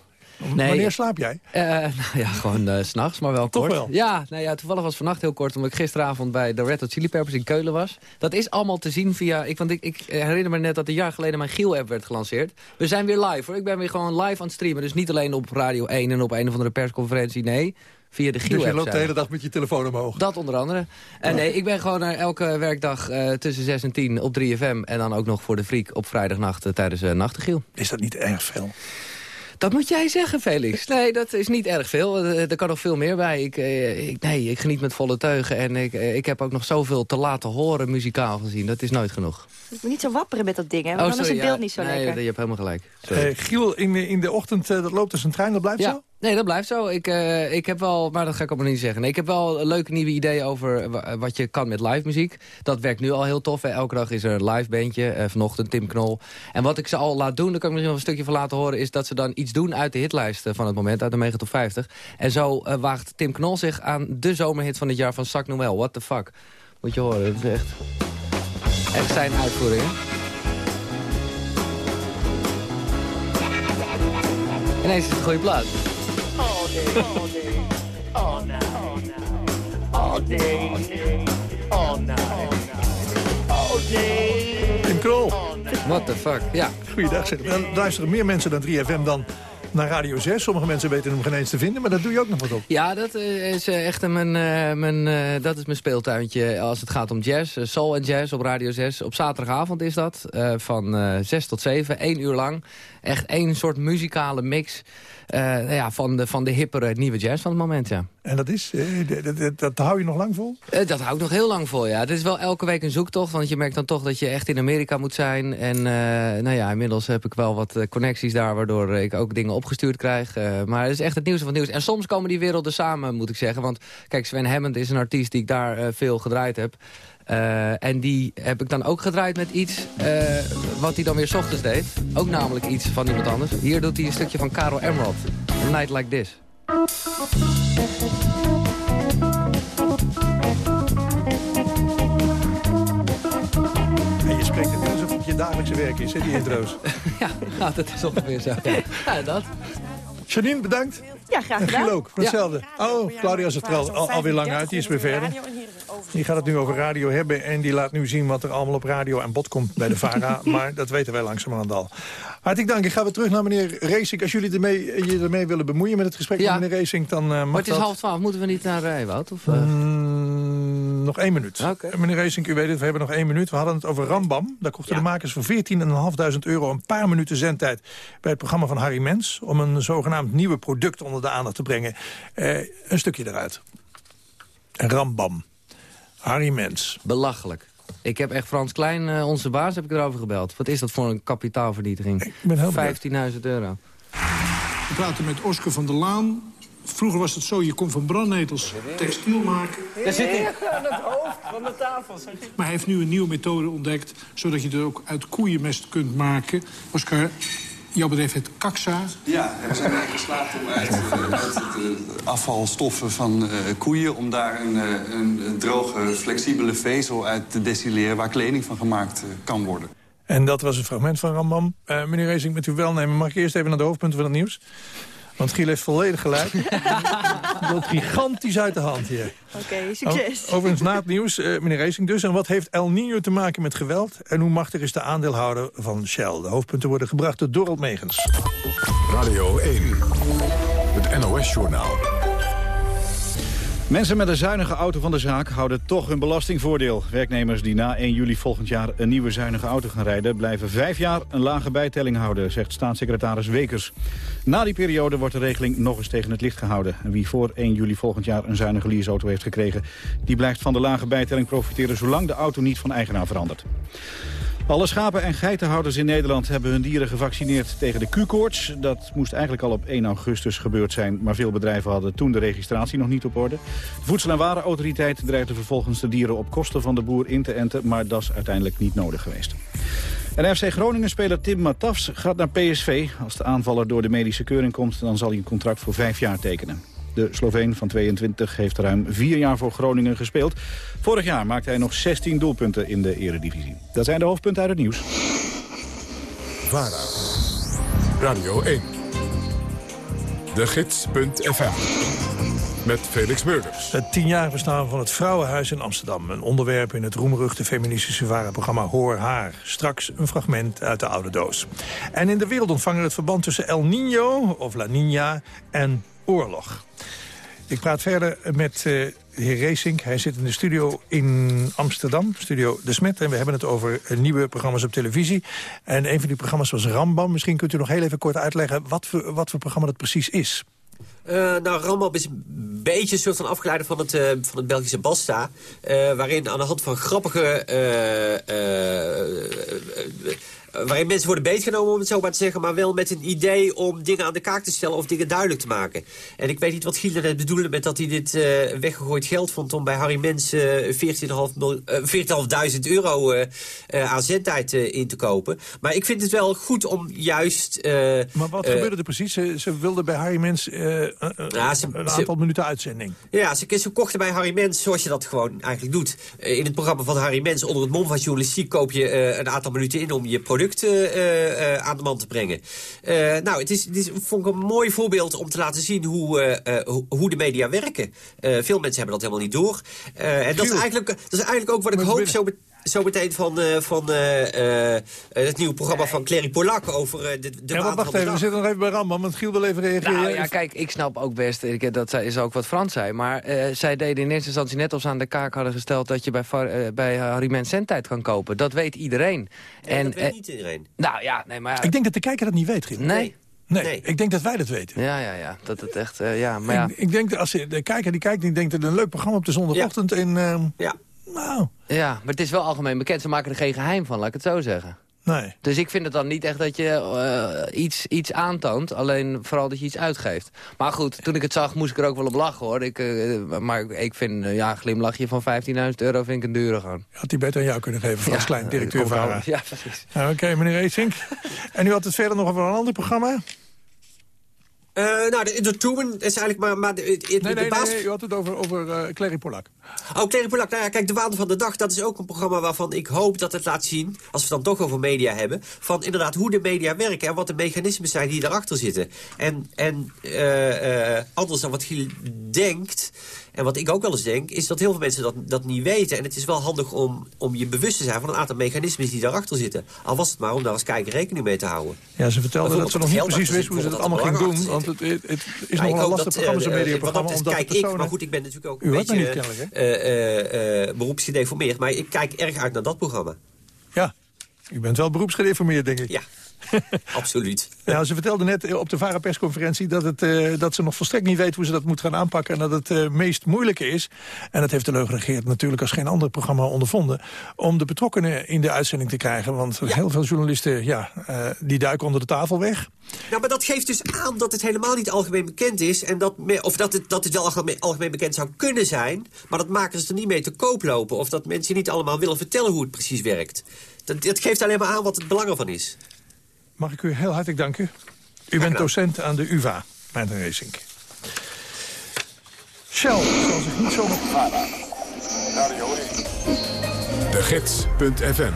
Nee. Wanneer slaap jij? Uh, nou ja, gewoon uh, s'nachts, maar wel Toch kort. Wel? Ja, nou ja, toevallig was vannacht heel kort, omdat ik gisteravond bij de Red Hot Chili Peppers in Keulen was. Dat is allemaal te zien via... Ik, want ik, ik herinner me net dat een jaar geleden mijn Giel-app werd gelanceerd. We zijn weer live hoor. Ik ben weer gewoon live aan het streamen. Dus niet alleen op Radio 1 en op een of andere persconferentie, nee. Via de Giel-app. Dus je loopt de hele dag met je telefoon omhoog? Dat onder andere. En nee, ik ben gewoon elke werkdag uh, tussen 6 en 10 op 3FM. En dan ook nog voor de Freak op vrijdagnacht uh, tijdens uh, Nachtegiel. Is dat niet erg veel? Dat moet jij zeggen, Felix. Nee, dat is niet erg veel. Er kan nog veel meer bij. Ik, ik, nee, ik geniet met volle teugen. En ik, ik heb ook nog zoveel te laten horen muzikaal gezien. Dat is nooit genoeg. Je moet niet zo wapperen met dat ding, hè? Want oh, dan sorry, is het beeld ja, niet zo nee, lekker. je hebt helemaal gelijk. Uh, Giel, in, in de ochtend, uh, dat loopt dus een trein, dat blijft ja. zo? Nee, dat blijft zo. Ik, uh, ik heb wel, maar dat ga ik allemaal niet zeggen. Nee, ik heb wel leuke nieuwe ideeën over wat je kan met live muziek. Dat werkt nu al heel tof. Hè. Elke dag is er een live bandje. Uh, vanochtend Tim Knol. En wat ik ze al laat doen, daar kan ik misschien nog een stukje van laten horen... is dat ze dan iets doen uit de hitlijsten van het moment, uit de Mega Top 50. En zo waagt Tim Knol zich aan de zomerhit van het jaar van Sac Noël. What the fuck. Moet je horen, dat is echt, echt zijn uitvoering. Ineens is het een goede plaat. All day, all day, all night, all day, all night, all day. Tim Krol. What the fuck, ja. Goeiedag zeg. Er luisteren meer mensen dan 3FM dan naar Radio 6. Sommige mensen weten hem geen eens te vinden, maar daar doe je ook nog wat op. Ja, dat eh, is eh, echt mijn, eh, mijn, dat is mijn speeltuintje als het gaat om jazz. Soul en jazz op Radio 6. Op zaterdagavond is dat. van eh 6 tot 7, één uur lang. Echt één soort muzikale mix nou ja, van, de, van de hippere nieuwe jazz van het moment, ja. En dat is, eh, dat, dat, dat, dat hou je nog lang vol? Eh, dat hou ik nog heel lang vol, ja. Het is wel elke week een zoektocht, want je merkt dan toch dat je echt in Amerika moet zijn. En eh, nou ja, inmiddels heb ik wel wat eh, connecties daar, waardoor ik ook dingen opgestuurd krijg. Eh, maar het is echt het nieuws van het nieuws. En soms komen die werelden samen, moet ik zeggen. Want kijk, Sven Hammond is een artiest die ik daar eh, veel gedraaid heb. Eh, en die heb ik dan ook gedraaid met iets eh, wat hij dan weer 's ochtends deed. Ook namelijk iets van iemand anders. Hier doet hij een stukje van Carol Emerald. A Night Like This. En je spreekt het alsof het je dagelijkse werk is, hè, die intro's. ja, nou, dat is ongeveer zo. Ja dat. Janine, bedankt. Ja, graag gedaan. Giel ook, hetzelfde. Oh, Claudia zit er al, alweer lang uit, die is weer verder. Die gaat het nu over radio hebben en die laat nu zien wat er allemaal op radio aan bod komt bij de VARA. maar dat weten wij langzamerhand al. Hartelijk dank. Ik ga weer terug naar meneer Racing. Als jullie ermee, je ermee willen bemoeien met het gesprek Ja. met meneer Racing, dan eh, mag Maar het is dat. half twaalf. Moeten we niet naar uh, Ewout? Of, eh? Mm, nog één minuut. Meneer Racing, u weet het, we hebben nog één minuut. We hadden het over Rambam. Daar kochten de makers voor 14.500 euro een paar minuten zendtijd... bij het programma van Harry Mens... om een zogenaamd nieuwe product onder de aandacht te brengen. Eh, een stukje eruit. Rambam. Harry Mens. Belachelijk. Ik heb echt Frans Klein, eh, onze baas, heb ik erover gebeld. Wat is dat voor een kapitaalvernietiging? ben heel 15.000 euro. We praten met Oscar van der Laan. Vroeger was het zo, je kon van brandnetels textiel maken. Daar zit hij. aan het hoofd van de tafel. Maar hij heeft nu een nieuwe methode ontdekt... zodat je er ook uit koeienmest kunt maken. Oscar, jouw bedrijf heet Kaxa. Ja, we zijn er geslaagd om uit, eh, uit het eh, afvalstoffen van eh, koeien... om daar een, eh, een, een droge, flexibele vezel uit te destilleren... waar kleding van gemaakt kan worden. En dat was een fragment van Rambam. Eh, meneer Racing, met uw welnemen mag ik eerst even naar de hoofdpunten van het nieuws? Want Giel heeft volledig gelijk. Het loopt gigantisch uit de hand hier. Oké, succes. O- Overigens na het nieuws, eh, meneer Racing dus. En wat heeft El Nino te maken met geweld? En hoe machtig is de aandeelhouder van Shell? De hoofdpunten worden gebracht door Dorald Megens. Radio 1, het NOS-journaal. Mensen met een zuinige auto van de zaak houden toch hun belastingvoordeel. Werknemers die na 1 juli volgend jaar een nieuwe zuinige auto gaan rijden... blijven vijf jaar een lage bijtelling houden, zegt staatssecretaris Wekers. Na die periode wordt de regeling nog eens tegen het licht gehouden. En wie voor 1 juli volgend jaar een zuinige leaseauto heeft gekregen... die blijft van de lage bijtelling profiteren zolang de auto niet van eigenaar verandert. Alle schapen- en geitenhouders in Nederland hebben hun dieren gevaccineerd tegen de Q-koorts. Dat moest eigenlijk al op 1 augustus gebeurd zijn, maar veel bedrijven hadden toen de registratie nog niet op orde. De Voedsel- en Warenautoriteit dreigde vervolgens de dieren op kosten van de boer in te enten, maar dat is uiteindelijk niet nodig geweest. En FC Groningen-speler Tim Matafs gaat naar PSV. Als de aanvaller door de medische keuring komt, dan zal hij een contract voor vijf jaar tekenen. De Sloveen van 22 heeft ruim vier jaar voor Groningen gespeeld. Vorig jaar maakte hij nog 16 doelpunten in de eredivisie. Dat zijn de hoofdpunten uit het nieuws. VARA, Radio 1, de gids.fm, met Felix Meurders. Het tienjarig bestaan van het Vrouwenhuis in Amsterdam. Een onderwerp in het roemruchte feministische VARA-programma Hoor Haar. Straks een fragment uit de oude doos. En in de wereld ontvangen het verband tussen El Niño, of La Niña, en oorlog. Ik praat verder met eh, de heer Racing. Hij zit in de studio in Amsterdam, studio De Smet. En we hebben het over eh, nieuwe programma's op televisie. En een van die programma's was Rambam. Misschien kunt u nog heel even kort uitleggen wat voor, wat voor programma dat precies is. Eh, nou, Rambam is een beetje een soort van afgeleide van het, van het Belgische Basta. waarin aan de hand van grappige... waarin mensen worden beetgenomen, om het zo maar te zeggen... maar wel met een idee om dingen aan de kaak te stellen of dingen duidelijk te maken. En ik weet niet wat Giel net bedoelde met dat hij dit eh, weggegooid geld vond... om bij Harry Mens eh 14.500 mil- eh, 14.500 euro eh, eh, aan zendtijd in te kopen. Maar ik vind het wel goed om juist... Maar wat gebeurde er precies? Ze, ze wilden bij Harry Mens een- Ja, ze- een ze- aantal minuten uitzending. Ja, ze, ze kochten bij Harry Mens, zoals je dat gewoon eigenlijk doet. In het programma van Harry Mens, onder het mom van journalistiek... koop je een aantal minuten in om je product eh, eh, aan de man te brengen. Eh, nou, het is, het is vond ik een mooi voorbeeld om te laten zien hoe, hoe, de media werken. Veel mensen hebben dat helemaal niet door. En dat is, eigenlijk, dat is eigenlijk ook wat ik Maar hoop zo... met- zometeen van, eh, van eh, eh, het nieuwe programma van Clary Polak over eh, de, de Ja, maar wacht van de even, we zitten nog even bij Rambam, want Giel wil even reageren. Nou ja, kijk, ik snap ook best, ik, dat zij- is ook wat Frans zei... maar eh, zij deden in eerste instantie net of ze aan de kaak hadden gesteld... dat je bij, bij Harry Mens zendtijd kan kopen. Dat weet iedereen. En, dat weet niet iedereen. Nou ja, nee, maar... Ik denk dat de kijker dat niet weet, Giel. Nee. Nee, ik denk dat wij dat weten. Ja, ja, ja. Dat het echt, eh, ja, maar ja. Ik, ik denk dat als je, de kijker die kijkt, die denkt dat het een leuk programma op de zondagochtend. En, ehm, ja. Nou, Ja, maar het is wel algemeen bekend. Ze maken er geen geheim van, laat ik het zo zeggen. nee. Dus ik vind het dan niet echt dat je eh, iets, iets aantoont. Alleen vooral dat je iets uitgeeft. Maar goed, toen ik het zag moest ik er ook wel op lachen hoor. Ik, eh, maar ik vind, eh, ja, een glimlachje van 15.000 euro vind ik een dure gewoon. Had hij beter aan jou kunnen geven, Frans Ja, Klein, directeur van. Ja, precies. Ja, Oké, meneer Eesink. en u had het verder nog over een ander programma? Eh, nou, de, de Truman is eigenlijk maar... maar de, de, Nee, nee, baas- nee, u had het over, over eh, Clary Polak. Oh, Clary Polak. Nou ja, kijk, De Waan van de Dag, dat is ook een programma waarvan ik hoop dat het laat zien... als we het dan toch over media hebben... van inderdaad hoe de media werken en wat de mechanismen zijn die daarachter zitten. En, en eh, anders dan wat Giel denkt... En wat ik ook wel eens denk, is dat heel veel mensen dat, dat niet weten. En het is wel handig om, om je bewust te zijn van een aantal mechanismen die daarachter zitten. Al was het maar om daar als kijker rekening mee te houden. Ja, ze vertelde dat ze nog niet precies geld wist hoe ze zit, allemaal ging bijvoorbeeld doen. dat Want het, het, het is Ja, ik nog een lastig dat, programma, zo'n eh, mediaprogramma. wat dat Omdat kijk ik, maar goed, ik ben natuurlijk ook een beetje hè? eh, eh, eh, beroepsgedeformeerd. Maar ik kijk erg uit naar dat programma. Ja, u bent wel beroepsgedeformeerd, denk ik. Ja, absoluut. Ja, ze vertelde net op de VARA persconferentie dat, het, eh, dat ze nog volstrekt niet weet hoe ze dat moet gaan aanpakken. En dat het eh, meest moeilijke is, en dat heeft de leugen regeerd natuurlijk als geen ander programma ondervonden, om de betrokkenen in de uitzending te krijgen. Want heel veel journalisten, ja, eh, die duiken onder de tafel weg. Nou, maar dat geeft dus aan dat het helemaal niet algemeen bekend is. En dat me- of dat het, dat het wel algemeen, algemeen bekend zou kunnen zijn. Maar dat maken ze er niet mee te koop lopen. Of dat mensen niet allemaal willen vertellen hoe het precies werkt. Dat, dat geeft alleen maar aan wat het belang ervan is. Mag ik u heel hartelijk danken. U bent docent aan de UvA, Maarten Racing. Shell zal zich niet zomaar... De Gids.fm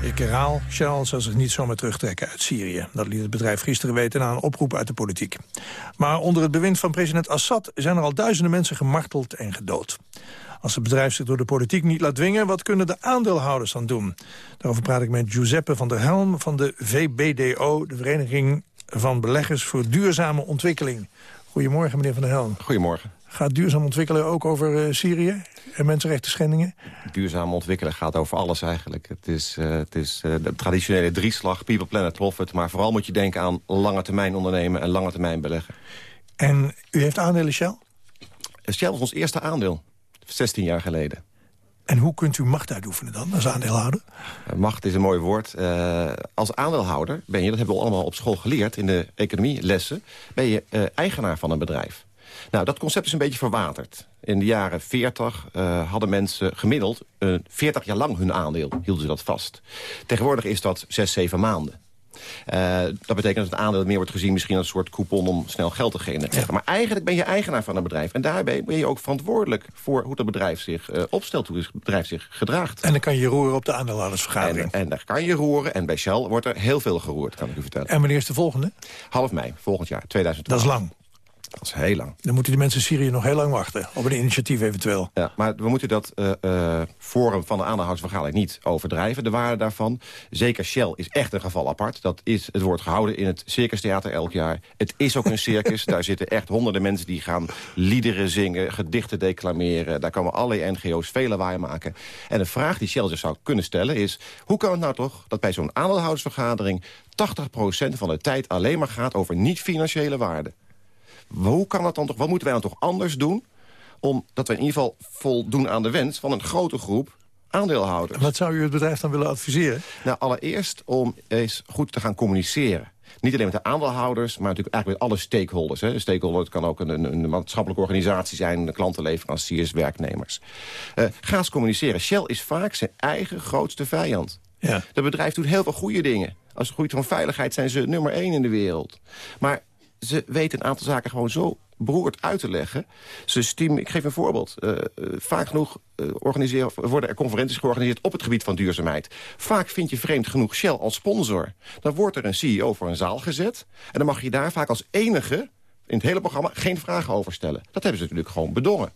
Ik herhaal, Shell zal zich niet zomaar terugtrekken uit Syrië. Dat liet het bedrijf gisteren weten na een oproep uit de politiek. Maar onder het bewind van president Assad zijn er al duizenden mensen gemarteld en gedood. Als het bedrijf zich door de politiek niet laat dwingen... wat kunnen de aandeelhouders dan doen? Daarover praat ik met Giuseppe van der Helm van de VBDO... de Vereniging van Beleggers voor Duurzame Ontwikkeling. Goedemorgen, meneer van der Helm. Goedemorgen. Gaat duurzaam ontwikkelen ook over eh, Syrië en mensenrechten schendingen? Duurzaam ontwikkelen gaat over alles eigenlijk. Het is, eh, het is eh, de traditionele drieslag, people, planet, profit. Maar vooral moet je denken aan lange termijn ondernemen en lange termijn beleggen. En u heeft aandelen Shell? Shell was ons eerste aandeel, 16 jaar geleden. En hoe kunt u macht uitoefenen dan als aandeelhouder? Eh, Macht is een mooi woord. Eh, als aandeelhouder ben je, dat hebben we allemaal op school geleerd... in de economielessen, ben je eh, eigenaar van een bedrijf. Nou, dat concept is een beetje verwaterd. In de jaren 40 eh, hadden mensen gemiddeld eh 40 jaar lang hun aandeel. Hielden ze dat vast. Tegenwoordig is dat 6, 7 maanden. Eh, dat betekent dat een aandeel meer wordt gezien misschien als een soort coupon om snel geld te genereren. Maar eigenlijk ben je eigenaar van een bedrijf. En daarbij ben je ook verantwoordelijk voor hoe dat bedrijf zich eh, opstelt, hoe het bedrijf zich gedraagt. En dan kan je roeren op de aandeelhoudersvergadering. En, en daar kan je roeren. En bij Shell wordt er heel veel geroerd, kan ik u vertellen. En wanneer is de volgende? Half mei, volgend jaar, 2012. Dat is lang. Dat is heel lang. Dan moeten die mensen in Syrië nog heel lang wachten. Op een initiatief eventueel. Ja, maar we moeten dat eh, forum van de aandeelhoudersvergadering niet overdrijven. De waarde daarvan. Zeker Shell is echt een geval apart. Dat is, het wordt gehouden in het Circus Theater elk jaar. Het is ook een circus. Daar zitten echt honderden mensen die gaan liederen zingen, gedichten declameren. Daar komen allerlei NGO's vele lawaai maken. En de vraag die Shell zich zou kunnen stellen is... hoe kan het nou toch dat bij zo'n aandeelhoudersvergadering... 80% van de tijd alleen maar gaat over niet-financiële waarden? Hoe kan dat dan toch? Wat moeten wij dan toch anders doen? Omdat we in ieder geval voldoen aan de wens van een grote groep aandeelhouders. Wat zou u het bedrijf dan willen adviseren? Nou, allereerst om eens goed te gaan communiceren. Niet alleen met de aandeelhouders, maar natuurlijk eigenlijk met alle stakeholders. Hè. De stakeholder kan ook een, een, een maatschappelijke organisatie zijn... klantenleveranciers, werknemers. Eh, ga eens communiceren. Shell is vaak zijn eigen grootste vijand. Ja. Dat bedrijf doet heel veel goede dingen. Als het goed van veiligheid zijn ze nummer één in de wereld. Maar ze weten een aantal zaken gewoon zo beroerd uit te leggen. Ze stim ik geef een voorbeeld. Eh, eh, vaak genoeg eh, worden er conferenties georganiseerd op het gebied van duurzaamheid. Vaak vind je vreemd genoeg Shell als sponsor. Dan wordt er een CEO voor een zaal gezet. En dan mag je daar vaak als enige in het hele programma geen vragen over stellen. Dat hebben ze natuurlijk gewoon bedongen.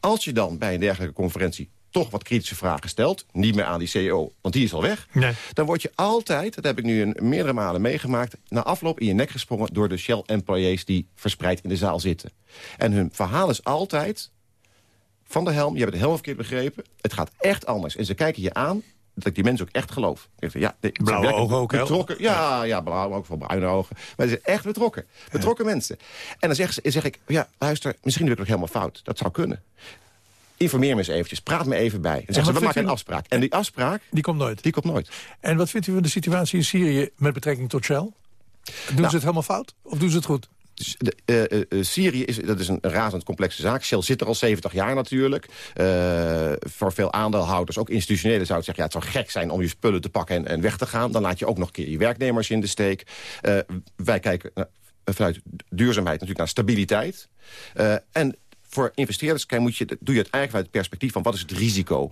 Als je dan bij een dergelijke conferentie toch wat kritische vragen stelt... niet meer aan die CEO, want die is al weg... Nee. dan word je altijd, dat heb ik nu een, meerdere malen meegemaakt... na afloop in je nek gesprongen door de Shell-employees... die verspreid in de zaal zitten. En hun verhaal is altijd... Van der Helm, je hebt het helemaal verkeerd begrepen. Het gaat echt anders. En ze kijken je aan dat ik die mensen ook echt geloof. Ja, de- Blauwe ogen ook, betrokken. Ja, ja, blauwe ook van bruine ogen. Maar ze zijn echt betrokken. Betrokken mensen. En dan zeg, ze, zeg ik, ja, luister, misschien heb ik het ook helemaal fout. Dat zou kunnen. Informeer me eens eventjes, praat me even bij. En zeggen ze, we maken u- een afspraak. En die afspraak, Die komt nooit. die komt nooit. En wat vindt u van de situatie in Syrië met betrekking tot Shell? Doen Nou. ze het helemaal fout? Of doen ze het goed? De, eh, eh, eh, Syrië is, dat is een razend complexe zaak. Shell zit er al 70 jaar natuurlijk. Voor veel aandeelhouders, ook institutionelen, zou het zeggen... ja, het zou gek zijn om je spullen te pakken en, en weg te gaan. Dan laat je ook nog een keer je werknemers in de steek. Wij kijken vanuit duurzaamheid natuurlijk naar stabiliteit. En voor investeerders kijk, moet je, doe je het eigenlijk vanuit het perspectief van... wat is het risico?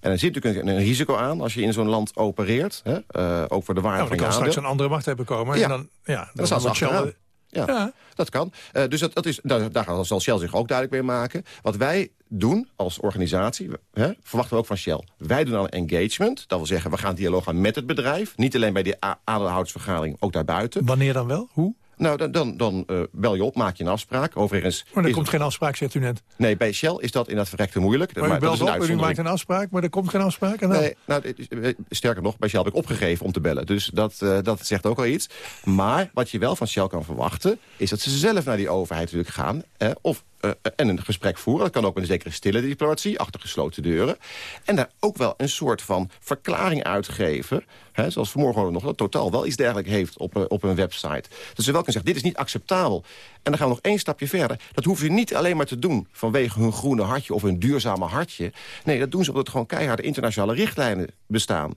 En er zit natuurlijk een, risico aan als je in zo'n land opereert. Hè? Eh, ook voor de waarde Nou, van dan je kan straks een andere macht hebben komen. Ja. En dan, ja, Dan wordt Shell-. Ja, Ja. dat kan. Eh, dus dat, dat is, daar, daar zal Shell zich ook duidelijk mee maken. Wat wij doen als organisatie, hè, verwachten we ook van Shell. Wij doen aan engagement. Dat wil zeggen, we gaan dialoog aan met het bedrijf. Niet alleen bij die a- aandeelhoudersvergadering, ook daarbuiten. Wanneer dan wel? Hoe? Nou, dan, dan, dan eh, bel je op, maak je een afspraak. Overigens... Maar er is- komt geen afspraak, zegt u net. Nee, bij Shell is dat in dat verrekte moeilijk. Maar, u dat is belt op en u maakt een afspraak, maar er komt geen afspraak. En dan? Nee, nou, is- eh, sterker nog, bij Shell heb ik opgegeven om te bellen. Dus dat, eh, dat zegt ook al iets. Maar wat je wel van Shell kan verwachten... is dat ze zelf naar die overheid natuurlijk gaan. eh, of, eh, en een gesprek voeren. Dat kan ook met een zekere stille diplomatie, achter gesloten deuren. En daar ook wel een soort van verklaring uitgeven. Hè, zoals vanmorgen nog, dat Totaal wel iets dergelijks heeft op, eh, op een website. Dat ze wel kunnen zeggen, dit is niet acceptabel. En dan gaan we nog één stapje verder. Dat hoeven ze niet alleen maar te doen vanwege hun groene hartje... of hun duurzame hartje. Nee, dat doen ze omdat gewoon keiharde internationale richtlijnen bestaan.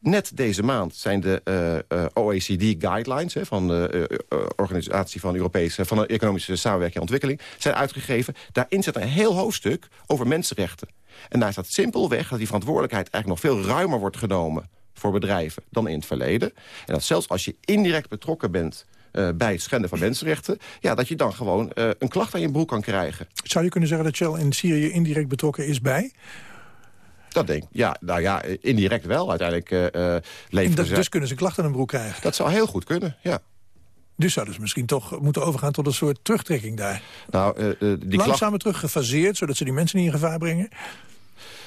Net deze maand zijn de eh, eh, OECD-guidelines... van de eh, Organisatie van, Europese, van de Economische Samenwerking en Ontwikkeling... zijn uitgegeven. Daarin zit een heel hoofdstuk over mensenrechten. En daar staat simpelweg dat die verantwoordelijkheid... eigenlijk nog veel ruimer wordt genomen voor bedrijven dan in het verleden. En dat zelfs als je indirect betrokken bent... bij het schenden van mensenrechten... Ja, dat je dan gewoon een klacht aan je broek kan krijgen. Zou je kunnen zeggen dat Shell in Syrië indirect betrokken is bij? Dat denk ik. Ja, nou ja, indirect wel. Uiteindelijk En levert dat, ze- dus kunnen ze klachten aan hun broek krijgen. Dat zou heel goed kunnen, ja. Dus zouden ze misschien toch moeten overgaan tot een soort terugtrekking daar. Nou, eh, die klacht... Langzamer terug gefaseerd, zodat ze die mensen niet in gevaar brengen.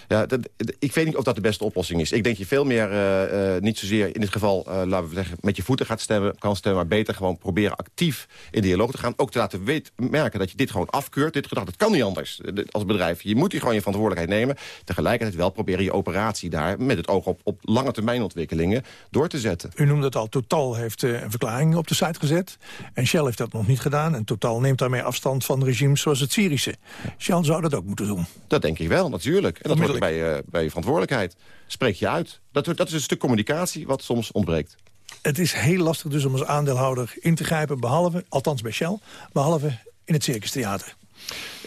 Ja, dat, ik weet niet of dat de beste oplossing is. Ik denk je veel meer, eh, eh, niet zozeer in dit geval, eh, laten we zeggen, met je voeten gaat stemmen, kan stemmen, maar beter gewoon proberen actief in dialoog te gaan. Ook te laten weet, merken dat je dit gewoon afkeurt, dit gedrag. Dat kan niet anders als bedrijf. Je moet hier gewoon je verantwoordelijkheid nemen. Tegelijkertijd wel proberen je operatie daar, met het oog op, op lange termijn ontwikkelingen, door te zetten. U noemde het al, Total heeft een verklaring op de site gezet. En Shell heeft dat nog niet gedaan. En Total neemt daarmee afstand van regimes zoals het Syrische. Shell zou dat ook moeten doen. Dat denk ik wel, natuurlijk. En dat bij, eh, bij je verantwoordelijkheid. Spreek je uit. Dat, dat is een stuk communicatie wat soms ontbreekt. Het is heel lastig dus om als aandeelhouder in te grijpen... behalve, althans bij Shell, behalve in het Circus Theater.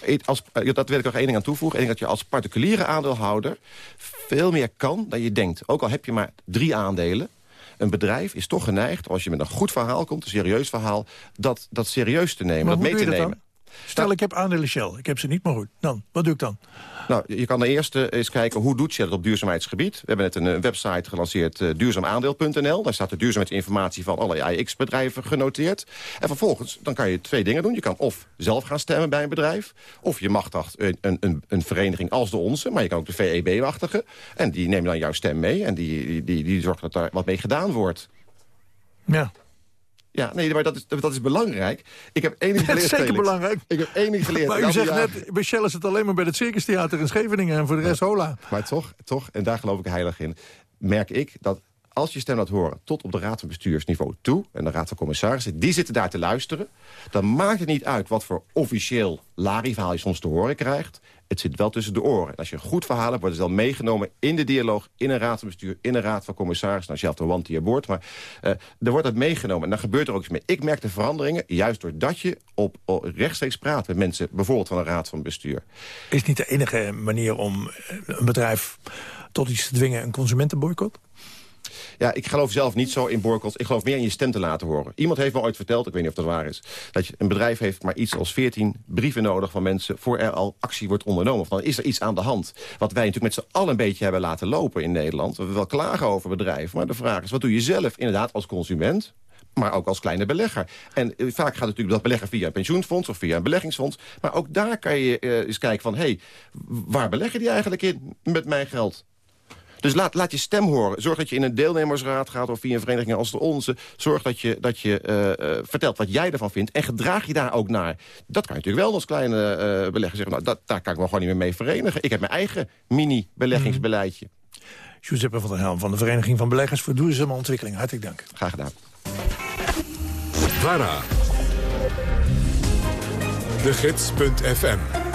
Ik- Als, eh, dat wil ik nog één ding aan toevoegen. Ik denk dat je als particuliere aandeelhouder veel meer kan dan je denkt. Ook al heb je maar drie aandelen. Een bedrijf is toch geneigd, als je met een goed verhaal komt... een serieus verhaal, dat, dat serieus te nemen, Maar dat mee te je dat nemen. Stel, ik heb aandelen Shell. Ik heb ze niet, maar goed. Dan, wat doe ik dan? Nou, je kan de eerste eens kijken hoe doet Shell het op duurzaamheidsgebied. We hebben net een, eh, website gelanceerd, eh, duurzaamaandeel.nl. Daar staat de duurzaamheidsinformatie van alle AIX-bedrijven genoteerd. En vervolgens, dan kan je twee dingen doen. Je kan of zelf gaan stemmen bij een bedrijf... of je machtigt een, een, een, een vereniging als de onze... maar je kan ook de VEB machtigen. En die nemen dan jouw stem mee en die, die, die, die zorgt dat daar wat mee gedaan wordt. Ja. Ja, nee, maar dat is, dat is belangrijk. Ik heb één ding Dat geleerd, is zeker Felix. belangrijk. Ik heb één ding geleerd. Maar u zegt net, bij Shell is het alleen maar bij het Circus Theater in Scheveningen... en voor de rest hola. Maar toch, toch, en daar geloof ik heilig in... merk ik dat als je stem laat horen tot op de raad van bestuursniveau toe... en de raad van commissarissen, die zitten daar te luisteren... dan maakt het niet uit wat voor officieel lari-verhaal je soms te horen krijgt. Het zit wel tussen de oren. En als je een goed verhaal hebt, wordt het dan meegenomen in de dialoog... in een raad van bestuur, in een raad van commissarissen. Nou, zelf de want die boord, maar eh er wordt het meegenomen. En dan gebeurt er ook iets mee. Ik merk de veranderingen juist doordat je op, op rechtstreeks praat met mensen... bijvoorbeeld van een raad van bestuur. Is niet de enige manier om eh, een bedrijf tot iets te dwingen een consumentenboycott? Ja, ik geloof zelf niet zo in boycotts. Ik geloof meer in je stem te laten horen. Iemand heeft me ooit verteld, ik weet niet of dat waar is... dat je, een bedrijf heeft maar iets als 14 brieven nodig van mensen... voor er al actie wordt ondernomen. Of dan is er iets aan de hand. Wat wij natuurlijk met z'n allen een beetje hebben laten lopen in Nederland. We wel klagen over bedrijven. Maar de vraag is, wat doe je zelf inderdaad als consument maar ook als kleine belegger. En eh, vaak gaat het natuurlijk dat beleggen via een pensioenfonds... of via een beleggingsfonds. Maar ook daar kan je eh, eens kijken van... hé, hey, waar beleggen die eigenlijk in met mijn geld? Dus laat, laat je stem horen. Zorg dat je in een deelnemersraad gaat of via een vereniging als de onze. Zorg dat je, dat je eh, eh, vertelt wat jij ervan vindt. En gedraag je daar ook naar. Dat kan je natuurlijk wel als kleine eh, belegger zeggen. Nou, dat, daar kan ik me gewoon niet meer mee verenigen. Ik heb mijn eigen mini-beleggingsbeleidje. Giuseppe van der Helm van de Vereniging van Beleggers voor Duurzame Ontwikkeling. Hartelijk dank. Graag gedaan. VARA. De Gids.fm.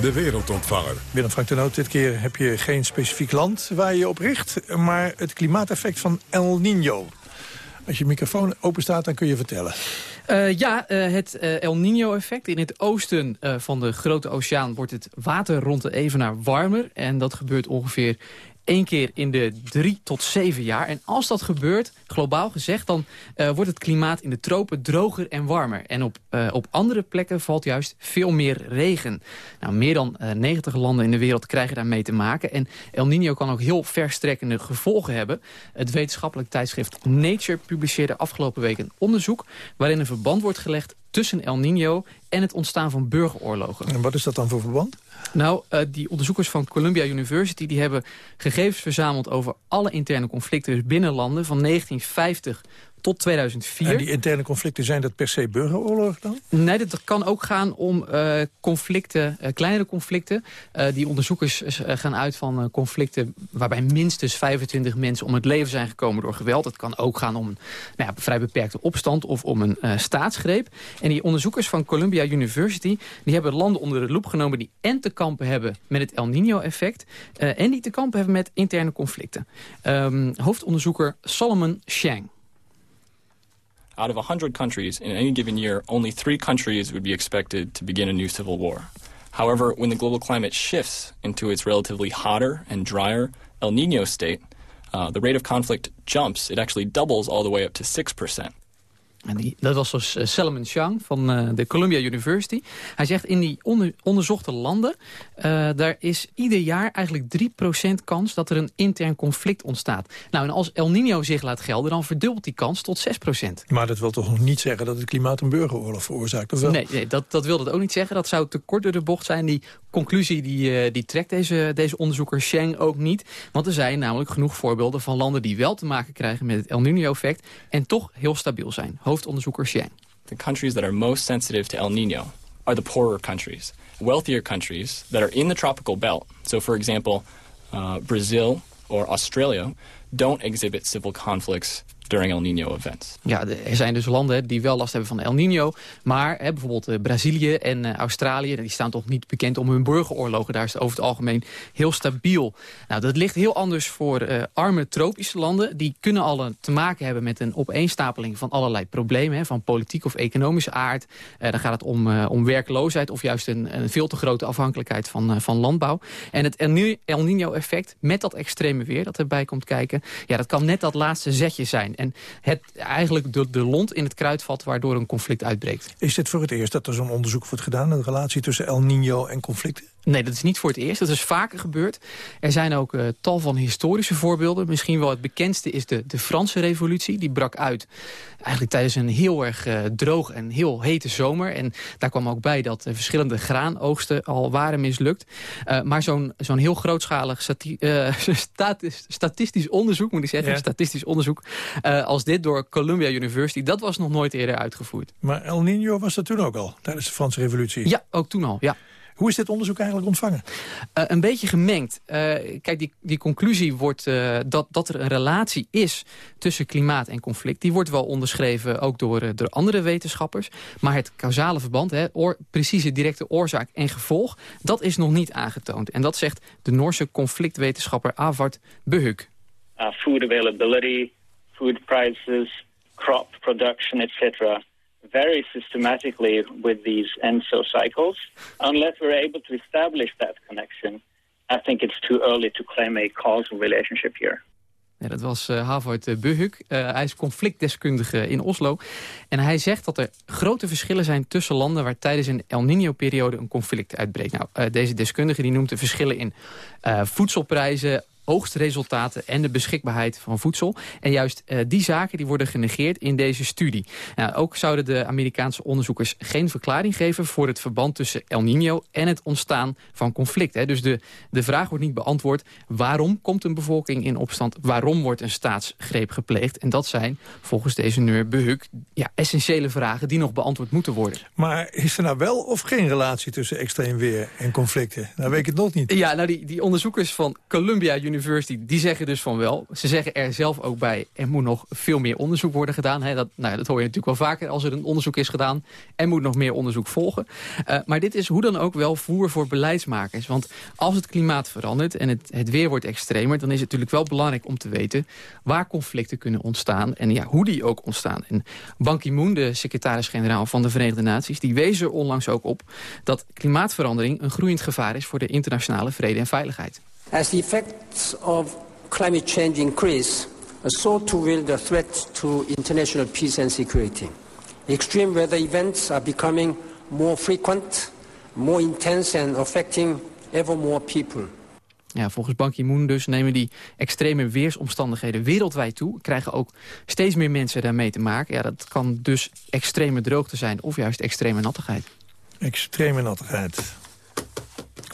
De wereldontvanger. Willem Frank Tenoot, dit keer heb je geen specifiek land waar je je op richt... maar het klimaateffect van El Nino. Als je microfoon open staat, dan kun je vertellen. Uh, ja, uh, het uh, El Nino-effect. In het oosten van de grote oceaan wordt het water rond de evenaar warmer. En dat gebeurt ongeveer één keer in de drie tot zeven jaar. En als dat gebeurt, globaal gezegd, dan uh, wordt het klimaat in de tropen droger en warmer. En op, uh, op andere plekken valt juist veel meer regen. Nou, meer dan uh, 90 landen in de wereld krijgen daarmee te maken. En El Nino kan ook heel verstrekkende gevolgen hebben. Het wetenschappelijk tijdschrift Nature publiceerde afgelopen week een onderzoek... waarin een verband wordt gelegd tussen El Nino en het ontstaan van burgeroorlogen. En wat is dat dan voor verband? Nou, uh, die onderzoekers van Columbia University... die hebben gegevens verzameld over alle interne conflicten... dus binnen landen van 1950 tot 2004. En die interne conflicten, zijn dat per se burgeroorlog dan? Nee, dat kan ook gaan om uh, conflicten, uh, kleinere conflicten. Uh, die onderzoekers gaan uit van conflicten waarbij minstens 25 mensen om het leven zijn gekomen door geweld. Het kan ook gaan om een nou ja, vrij beperkte opstand of om een staatsgreep. En die onderzoekers van Columbia University, die hebben landen onder de loep genomen die en te kampen hebben met het El Nino-effect en die te kampen hebben met interne conflicten. Um, hoofdonderzoeker Solomon Shang. Out of 100 countries in any given year, only three countries would be expected to begin a new civil war. However, when the global climate shifts into its relatively hotter and drier El Nino state, uh, the rate of conflict jumps. It actually doubles all the way up to 6%. En die, dat was dus uh, Salomon Chang van uh, de Columbia University. Hij zegt in die onder, onderzochte landen... Uh, daar is ieder jaar eigenlijk 3% kans dat er een intern conflict ontstaat. Nou, en als El Nino zich laat gelden, dan verdubbelt die kans tot 6%. Maar dat wil toch nog niet zeggen dat het klimaat een burgeroorlog veroorzaakt, of wel? Nee, nee dat, dat wil dat ook niet zeggen. Dat zou te kort door de bocht zijn. Die conclusie die, die trekt deze, deze onderzoeker Chang ook niet. Want er zijn namelijk genoeg voorbeelden van landen die wel te maken krijgen met het El Nino-effect... en toch heel stabiel zijn hoofdonderzoeker Xiang. The countries that are most sensitive to El Nino are the poorer countries. Wealthier countries that are in the tropical belt, so for example, uh, Brazil or Australia, don't exhibit civil conflicts during El Nino events. Ja, er zijn dus landen die wel last hebben van El Nino. Maar hè, bijvoorbeeld uh, Brazilië en uh, Australië... die staan toch niet bekend om hun burgeroorlogen. Daar is het over het algemeen heel stabiel. Nou, dat ligt heel anders voor uh, arme tropische landen. Die kunnen al te maken hebben met een opeenstapeling van allerlei problemen. Hè, van politiek of economische aard. dan gaat het om, om werkloosheid of juist een, een, veel te grote afhankelijkheid van, van landbouw. En het El Nino-effect met dat extreme weer dat erbij komt kijken... ja, dat kan net dat laatste zetje zijn. En het eigenlijk de, de lont in het kruidvat waardoor een conflict uitbreekt. Is dit voor het eerst dat er zo'n onderzoek wordt gedaan... een relatie tussen El Nino en conflicten? Nee, dat is niet voor het eerst. Dat is vaker gebeurd. Er zijn ook uh, tal van historische voorbeelden. Misschien wel het bekendste is de, de Franse revolutie. Die brak uit eigenlijk tijdens een heel erg uh, droog en heel hete zomer. En daar kwam ook bij dat uh, verschillende graanoogsten al waren mislukt. maar zo'n zo'n heel grootschalig stati statis, statistisch onderzoek, moet ik zeggen, ja. statistisch onderzoek... als dit door Columbia University, dat was nog nooit eerder uitgevoerd. Maar El Nino was dat toen ook al, tijdens de Franse revolutie? Ja, ook toen al, ja. Hoe is dit onderzoek eigenlijk ontvangen? Uh, een beetje gemengd. Uh, kijk, die, die conclusie wordt uh, dat, dat er een relatie is tussen klimaat en conflict. Die wordt wel onderschreven ook door, door andere wetenschappers. Maar het causale verband, hè, oor, precieze directe oorzaak en gevolg... dat is nog niet aangetoond. En dat zegt de Noorse conflictwetenschapper Avart Behuk. food availability, food prices, crop production, etc very systematically with these ENSO cycles. Unless we're able to establish that connection, I think it's too early to claim a causal relationship here. Ja, dat was uh, Havard uh, Buhuk. Uh, hij is conflictdeskundige in Oslo. En hij zegt dat er grote verschillen zijn tussen landen... waar tijdens een El Niño-periode een conflict uitbreekt. Nou, deze deskundige die noemt de verschillen in voedselprijzen oogstresultaten en de beschikbaarheid van voedsel. En juist uh, die zaken die worden genegeerd in deze studie. Nou, ook zouden de Amerikaanse onderzoekers geen verklaring geven... voor het verband tussen El Niño en het ontstaan van conflict. Hè. Dus de, de vraag wordt niet beantwoord... waarom komt een bevolking in opstand? Waarom wordt een staatsgreep gepleegd? En dat zijn volgens deze Neur Behuk ja, essentiële vragen... die nog beantwoord moeten worden. Maar is er nou wel of geen relatie tussen extreem weer en conflicten? Nou weet ik het nog niet. Ja, nou die, die onderzoekers van Columbia University Die zeggen dus van wel. Ze zeggen er zelf ook bij, er moet nog veel meer onderzoek worden gedaan. Dat, nou, dat hoor je natuurlijk wel vaker als er een onderzoek is gedaan. Er moet nog meer onderzoek volgen. Uh, maar dit is hoe dan ook wel voer voor beleidsmakers. Want als het klimaat verandert en het, het weer wordt extremer... dan is het natuurlijk wel belangrijk om te weten waar conflicten kunnen ontstaan... en ja, hoe die ook ontstaan. En Ban Ki-moon, de secretaris-generaal van de Verenigde Naties... die wees er onlangs ook op dat klimaatverandering een groeiend gevaar is... voor de internationale vrede en veiligheid. As the effects of climate change increase, so too will the threat to international peace and security. Extreme weather events are becoming more frequent, more intense and affecting ever more people. Ja, volgens Ban Ki-moon dus nemen die extreme weersomstandigheden wereldwijd toe. Krijgen ook steeds meer mensen daarmee te maken. Ja, dat kan dus extreme droogte zijn of juist extreme nattigheid. Extreme nattigheid.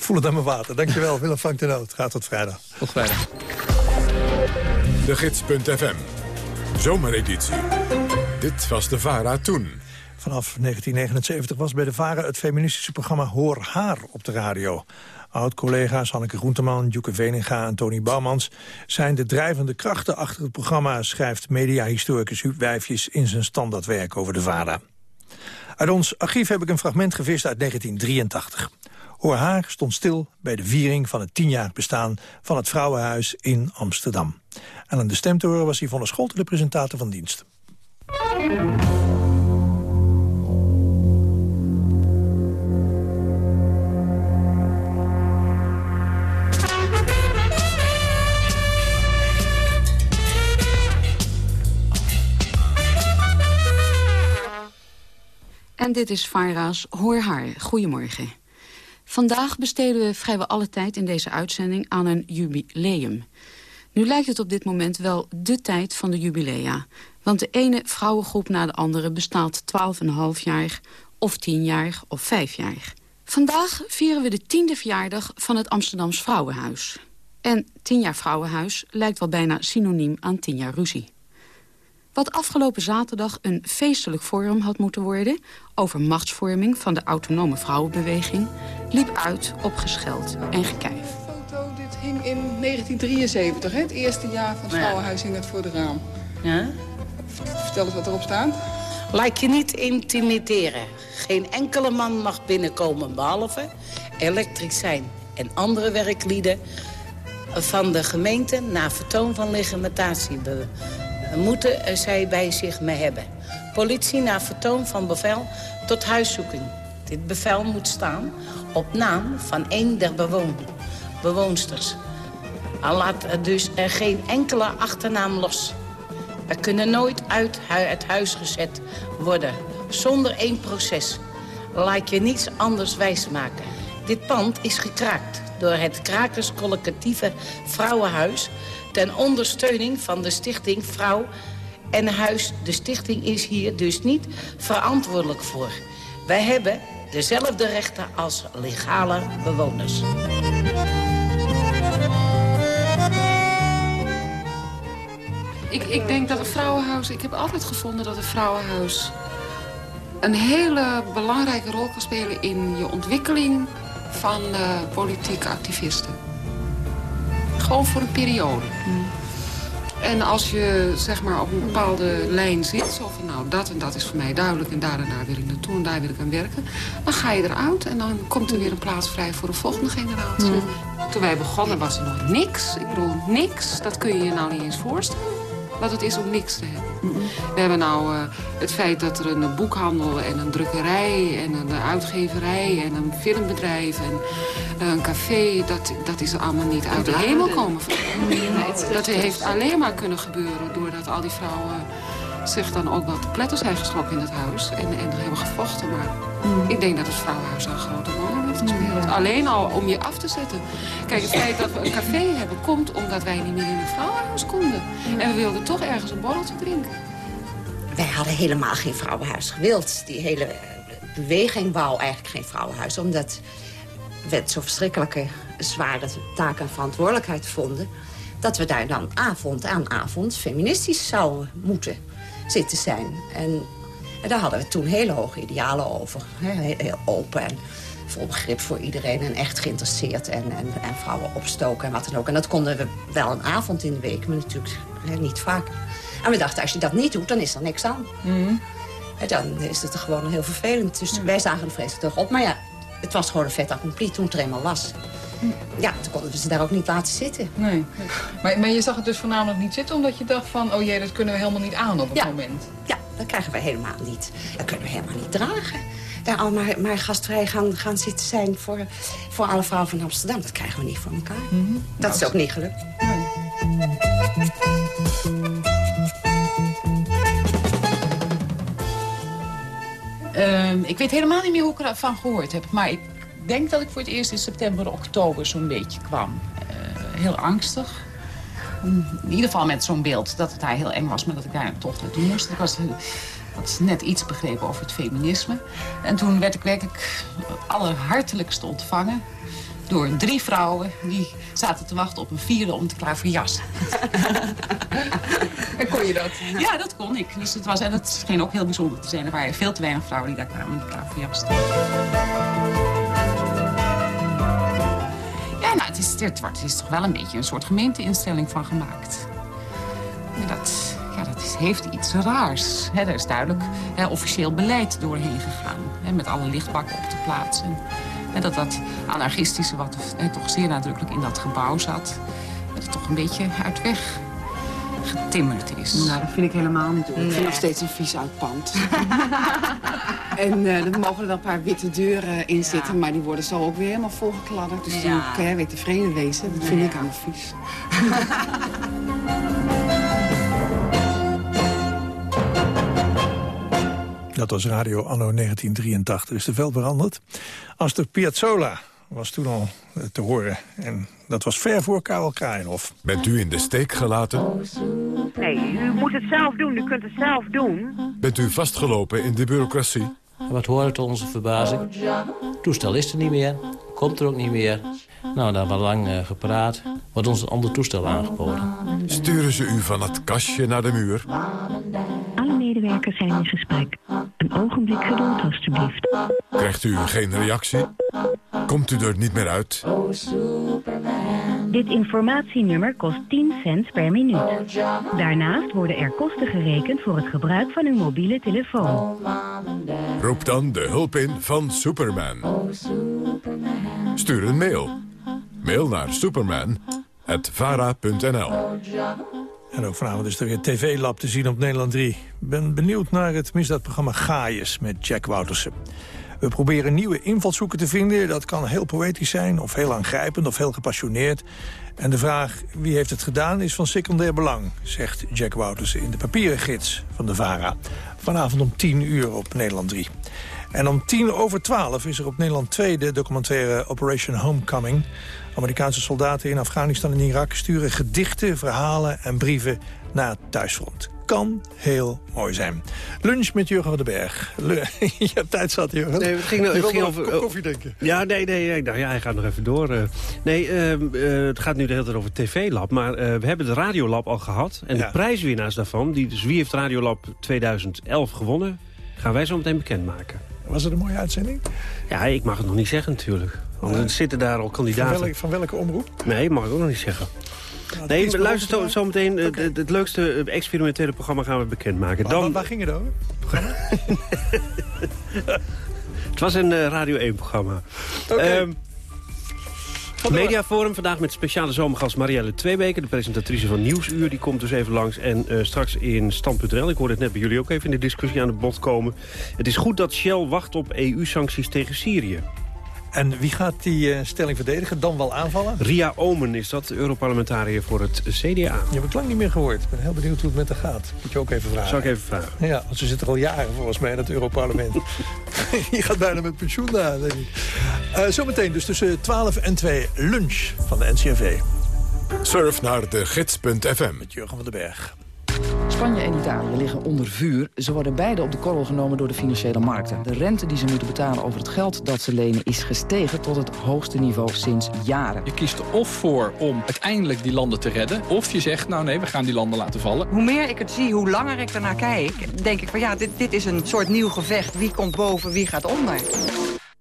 Ik voel het aan mijn water. Dankjewel, Willem Frank de Noot. Gaat tot vrijdag. Tot vrijdag. De Gids.fm. Zomereditie. Dit was de VARA toen. Vanaf 1979 was bij de VARA het feministische programma Hoor Haar op de radio. Oud-collega's Hanneke Groenteman, Joeke Veninga en Tony Bouwmans... zijn de drijvende krachten achter het programma... schrijft mediahistoricus Huub Wijfjes in zijn standaardwerk over de VARA. Uit ons archief heb ik een fragment gevist uit 1983. Hoor haar stond stil bij de viering van het tienjarig bestaan van het Vrouwenhuis in Amsterdam. En aan de stemtoren was Yvonne Scholte de presentator van dienst. En dit is Vara's Hoor Haar. Goedemorgen. Vandaag besteden we vrijwel alle tijd in deze uitzending aan een jubileum. Nu lijkt het op dit moment wel de tijd van de jubilea. Want de ene vrouwengroep na de andere bestaat 12,5 jaar... of 10 jaar of 5 jaar. Vandaag vieren we de tiende verjaardag van het Amsterdams Vrouwenhuis. En 10 jaar Vrouwenhuis lijkt wel bijna synoniem aan 10 jaar ruzie. Wat afgelopen zaterdag een feestelijk forum had moeten worden... over machtsvorming van de autonome vrouwenbeweging... liep uit op gescheld en gekijf. Foto, dit hing in 1973, hè? het eerste jaar van het vrouwenhuis hing het voor de raam. Ja? Vertel eens wat erop staat. Laat je niet intimideren. Geen enkele man mag binnenkomen behalve elektricijn en andere werklieden van de gemeente na vertoon van legitimatie moeten zij bij zich mee hebben. Politie na vertoon van bevel tot huiszoeking. Dit bevel moet staan op naam van een der bewoon bewoonsters. Al laat er dus er geen enkele achternaam los. Er kunnen nooit uit het huis gezet worden zonder één proces. Laat je niets anders wijsmaken. Dit pand is gekraakt door het krakerscollectieve Vrouwenhuis ten ondersteuning van de stichting Vrouw en Huis. De stichting is hier dus niet verantwoordelijk voor. Wij hebben dezelfde rechten als legale bewoners. Ik, ik denk dat het vrouwenhuis... Ik heb altijd gevonden dat het vrouwenhuis... een hele belangrijke rol kan spelen in je ontwikkeling van uh, politieke activisten. Gewoon voor een periode. En als je zeg maar op een bepaalde lijn zit, zo van nou dat en dat is voor mij duidelijk en daar en daar wil ik naartoe en daar wil ik aan werken, dan ga je eruit en dan komt er weer een plaats vrij voor de volgende generatie. Toen wij begonnen was er nog niks. Ik bedoel, niks, dat kun je je nou niet eens voorstellen. Wat het is om niks te hebben. We hebben nou uh, het feit dat er een boekhandel en een drukkerij... en een uitgeverij en een filmbedrijf en uh, een café... Dat, dat is allemaal niet uit de hemel komen. Dat heeft alleen maar kunnen gebeuren doordat al die vrouwen zich dan ook wat pletters zijn geschrokken in het huis. En, en hebben gevochten. Maar Mm. ik denk dat het vrouwenhuis een grote rol Alleen al om je af te zetten. Kijk, het feit dat we een café hebben komt omdat wij niet meer in een vrouwenhuis konden. En we wilden toch ergens een borreltje drinken. Wij hadden helemaal geen vrouwenhuis gewild. Die hele beweging wou eigenlijk geen vrouwenhuis. Omdat we het zo verschrikkelijke zware taak en verantwoordelijkheid vonden... dat we daar dan avond aan avond feministisch zouden moeten zitten zijn. En, en daar hadden we toen hele hoge idealen over. Heel open en vol begrip voor iedereen en echt geïnteresseerd... En, en, en vrouwen opstoken en wat dan ook. En dat konden we wel een avond in de week, maar natuurlijk hè, niet vaak. En we dachten, als je dat niet doet, dan is er niks aan. En dan is het gewoon heel vervelend. Dus wij zagen er vreselijk terug op. Maar ja, het was gewoon een vet accompli toen het er eenmaal was. Ja, toen konden we ze daar ook niet laten zitten. Nee. Maar, maar je zag het dus voornamelijk niet zitten omdat je dacht van... oh jee, dat kunnen we helemaal niet aan op het Ja. moment. Ja, dat krijgen we helemaal niet. Dat kunnen we helemaal niet dragen. Daar al maar, maar gastvrij gaan, gaan zitten zijn voor, voor alle vrouwen van Amsterdam. Dat krijgen we niet voor elkaar. Dat is ook niet gelukt. Ehm, ik weet helemaal niet meer hoe ik ervan gehoord heb. Maar ik denk dat ik voor het eerst in september, oktober zo'n beetje kwam. Eh, heel angstig. In ieder geval met zo'n beeld dat het daar heel eng was, maar dat ik daar toch naartoe moest. Ik was, had net iets begrepen over het feminisme. En toen werd ik werkelijk allerhartelijkst ontvangen door drie vrouwen die zaten te wachten op een vierde om te klaar voor jas. En kon je dat? Ja, dat kon ik. Dus het was, en het scheen ook heel bijzonder te zijn. Er waren veel te weinig vrouwen die daar kwamen om klaar voor jas nou, het is, is toch wel een beetje een soort gemeenteinstelling van gemaakt. Dat, ja, dat heeft iets raars. Hè, is duidelijk officieel beleid doorheen gegaan. Met alle lichtbakken op te plaatsen. En dat dat anarchistische, wat toch zeer nadrukkelijk in dat gebouw zat... dat toch een beetje uit weg getimmerd is. Nou, dat vind ik helemaal niet hoor. Ik vind nog steeds een vies oud pand. en eh, er mogen er wel een paar witte deuren in zitten, maar die worden zo ook weer helemaal volgekladderd. Dus die Ja. kan jij weer tevreden wezen. Dat vind ik allemaal vies. Dat was radio anno 1983. Is de veld veranderd? Astor Piazzolla was toen al eh, te horen. En dat was ver voor Karel Kraaienhof. Bent u in de steek gelaten? Nee, u moet het zelf doen. U kunt het zelf doen. Bent u vastgelopen in de bureaucratie? Wat hoort tot onze verbazing? Het toestel is er niet meer. Komt er ook niet meer. Nou, daar hebben we lang eh, gepraat. Wordt ons een ander toestel aangeboden. Sturen ze u van het kastje naar de muur? Medewerkers zijn in gesprek. Een ogenblik geduld, alstublieft. Krijgt u geen reactie? Komt u er niet meer uit? Dit informatienummer kost 10 cent per minuut. Daarnaast worden er kosten gerekend voor het gebruik van uw mobiele telefoon. Roep dan de hulp in van Superman. Stuur een mail. Mail naar superman.vara.nl En ook vanavond is er weer TV-lab te zien op Nederland 3. Ik ben benieuwd naar het misdaadprogramma Gaaiers met Jack Woutersen. We proberen nieuwe invalshoeken te vinden. Dat kan heel poëtisch zijn, of heel aangrijpend, of heel gepassioneerd. En de vraag wie heeft het gedaan is van secundair belang... zegt Jack Woutersen in de papieren gids van de VARA. Vanavond om 10 uur op Nederland 3. En om tien over twaalf is er op Nederland 2 de documentaire Operation Homecoming. Amerikaanse soldaten in Afghanistan en Irak sturen gedichten, verhalen en brieven naar het thuisfront. Kan heel mooi zijn. Lunch met Jurgen van den Berg. Je hebt tijd zat, Jurgen. Nee, het ging, Je het ging over... koffie drinken. Ja, nee, nee, nee. Nou ja, hij gaat nog even door. eh. nee, ehm, eh, het gaat nu de hele tijd over TV-lab. Maar eh, we hebben de Radiolab al gehad. En Ja. de prijswinnaars daarvan, die, dus wie heeft Radiolab 2011 gewonnen... gaan wij zo meteen bekendmaken. Was het een mooie uitzending? Ja, ik mag het nog niet zeggen natuurlijk. Want er zitten daar al Van kandidaten. welke, van welke omroep? Nee, mag ik ook nog niet zeggen. het Nee, luister zo, meteen. eh, Het, het leukste eh, experimentele programma gaan we bekendmaken. Waar, Dan, waar, waar ging het over? het was een eh, Radio 1-programma. Oké. Ehm, Mediaforum, vandaag met speciale zomergast Marielle Tweebeke... de presentatrice van Nieuwsuur, die komt dus even langs. En uh, straks in Stand.nl, ik hoorde het net bij jullie ook even in de discussie aan het bod komen. Het is goed dat Shell wacht op EU-sancties tegen Syrië. En wie gaat die uh, stelling verdedigen? Dan wel aanvallen? Ria Omen is dat, Europarlementariër voor het CDA. Je hebt het lang niet meer gehoord. Ik ben heel benieuwd hoe het met haar gaat. Moet je ook even vragen. Zal ik even vragen? Ja, want ze zit er al jaren volgens mij in het Europarlement. je gaat bijna met pensioen na, denk ik. Uh, zometeen dus tussen 12 en 2 lunch van de NCRV. Surf naar de gids.fm. Met Jurgen van den Berg. Spanje en Italië liggen onder vuur. Ze worden beide op de korrel genomen door de financiële markten. De rente die ze moeten betalen over het geld dat ze lenen... is gestegen tot het hoogste niveau sinds jaren. Je kiest er of voor om uiteindelijk die landen te redden... of je zegt, nou nee, we gaan die landen laten vallen. Hoe meer ik het zie, hoe langer ik ernaar kijk... denk ik van ja, dit, dit is een soort nieuw gevecht. Wie komt boven, wie gaat onder?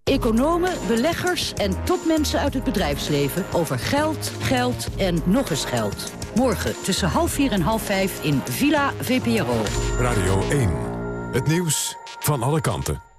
Economen, beleggers en topmensen uit het bedrijfsleven... over geld, geld en nog eens geld. Morgen tussen half vier en half vijf in Villa VPRO. Radio 1. Het nieuws van alle kanten.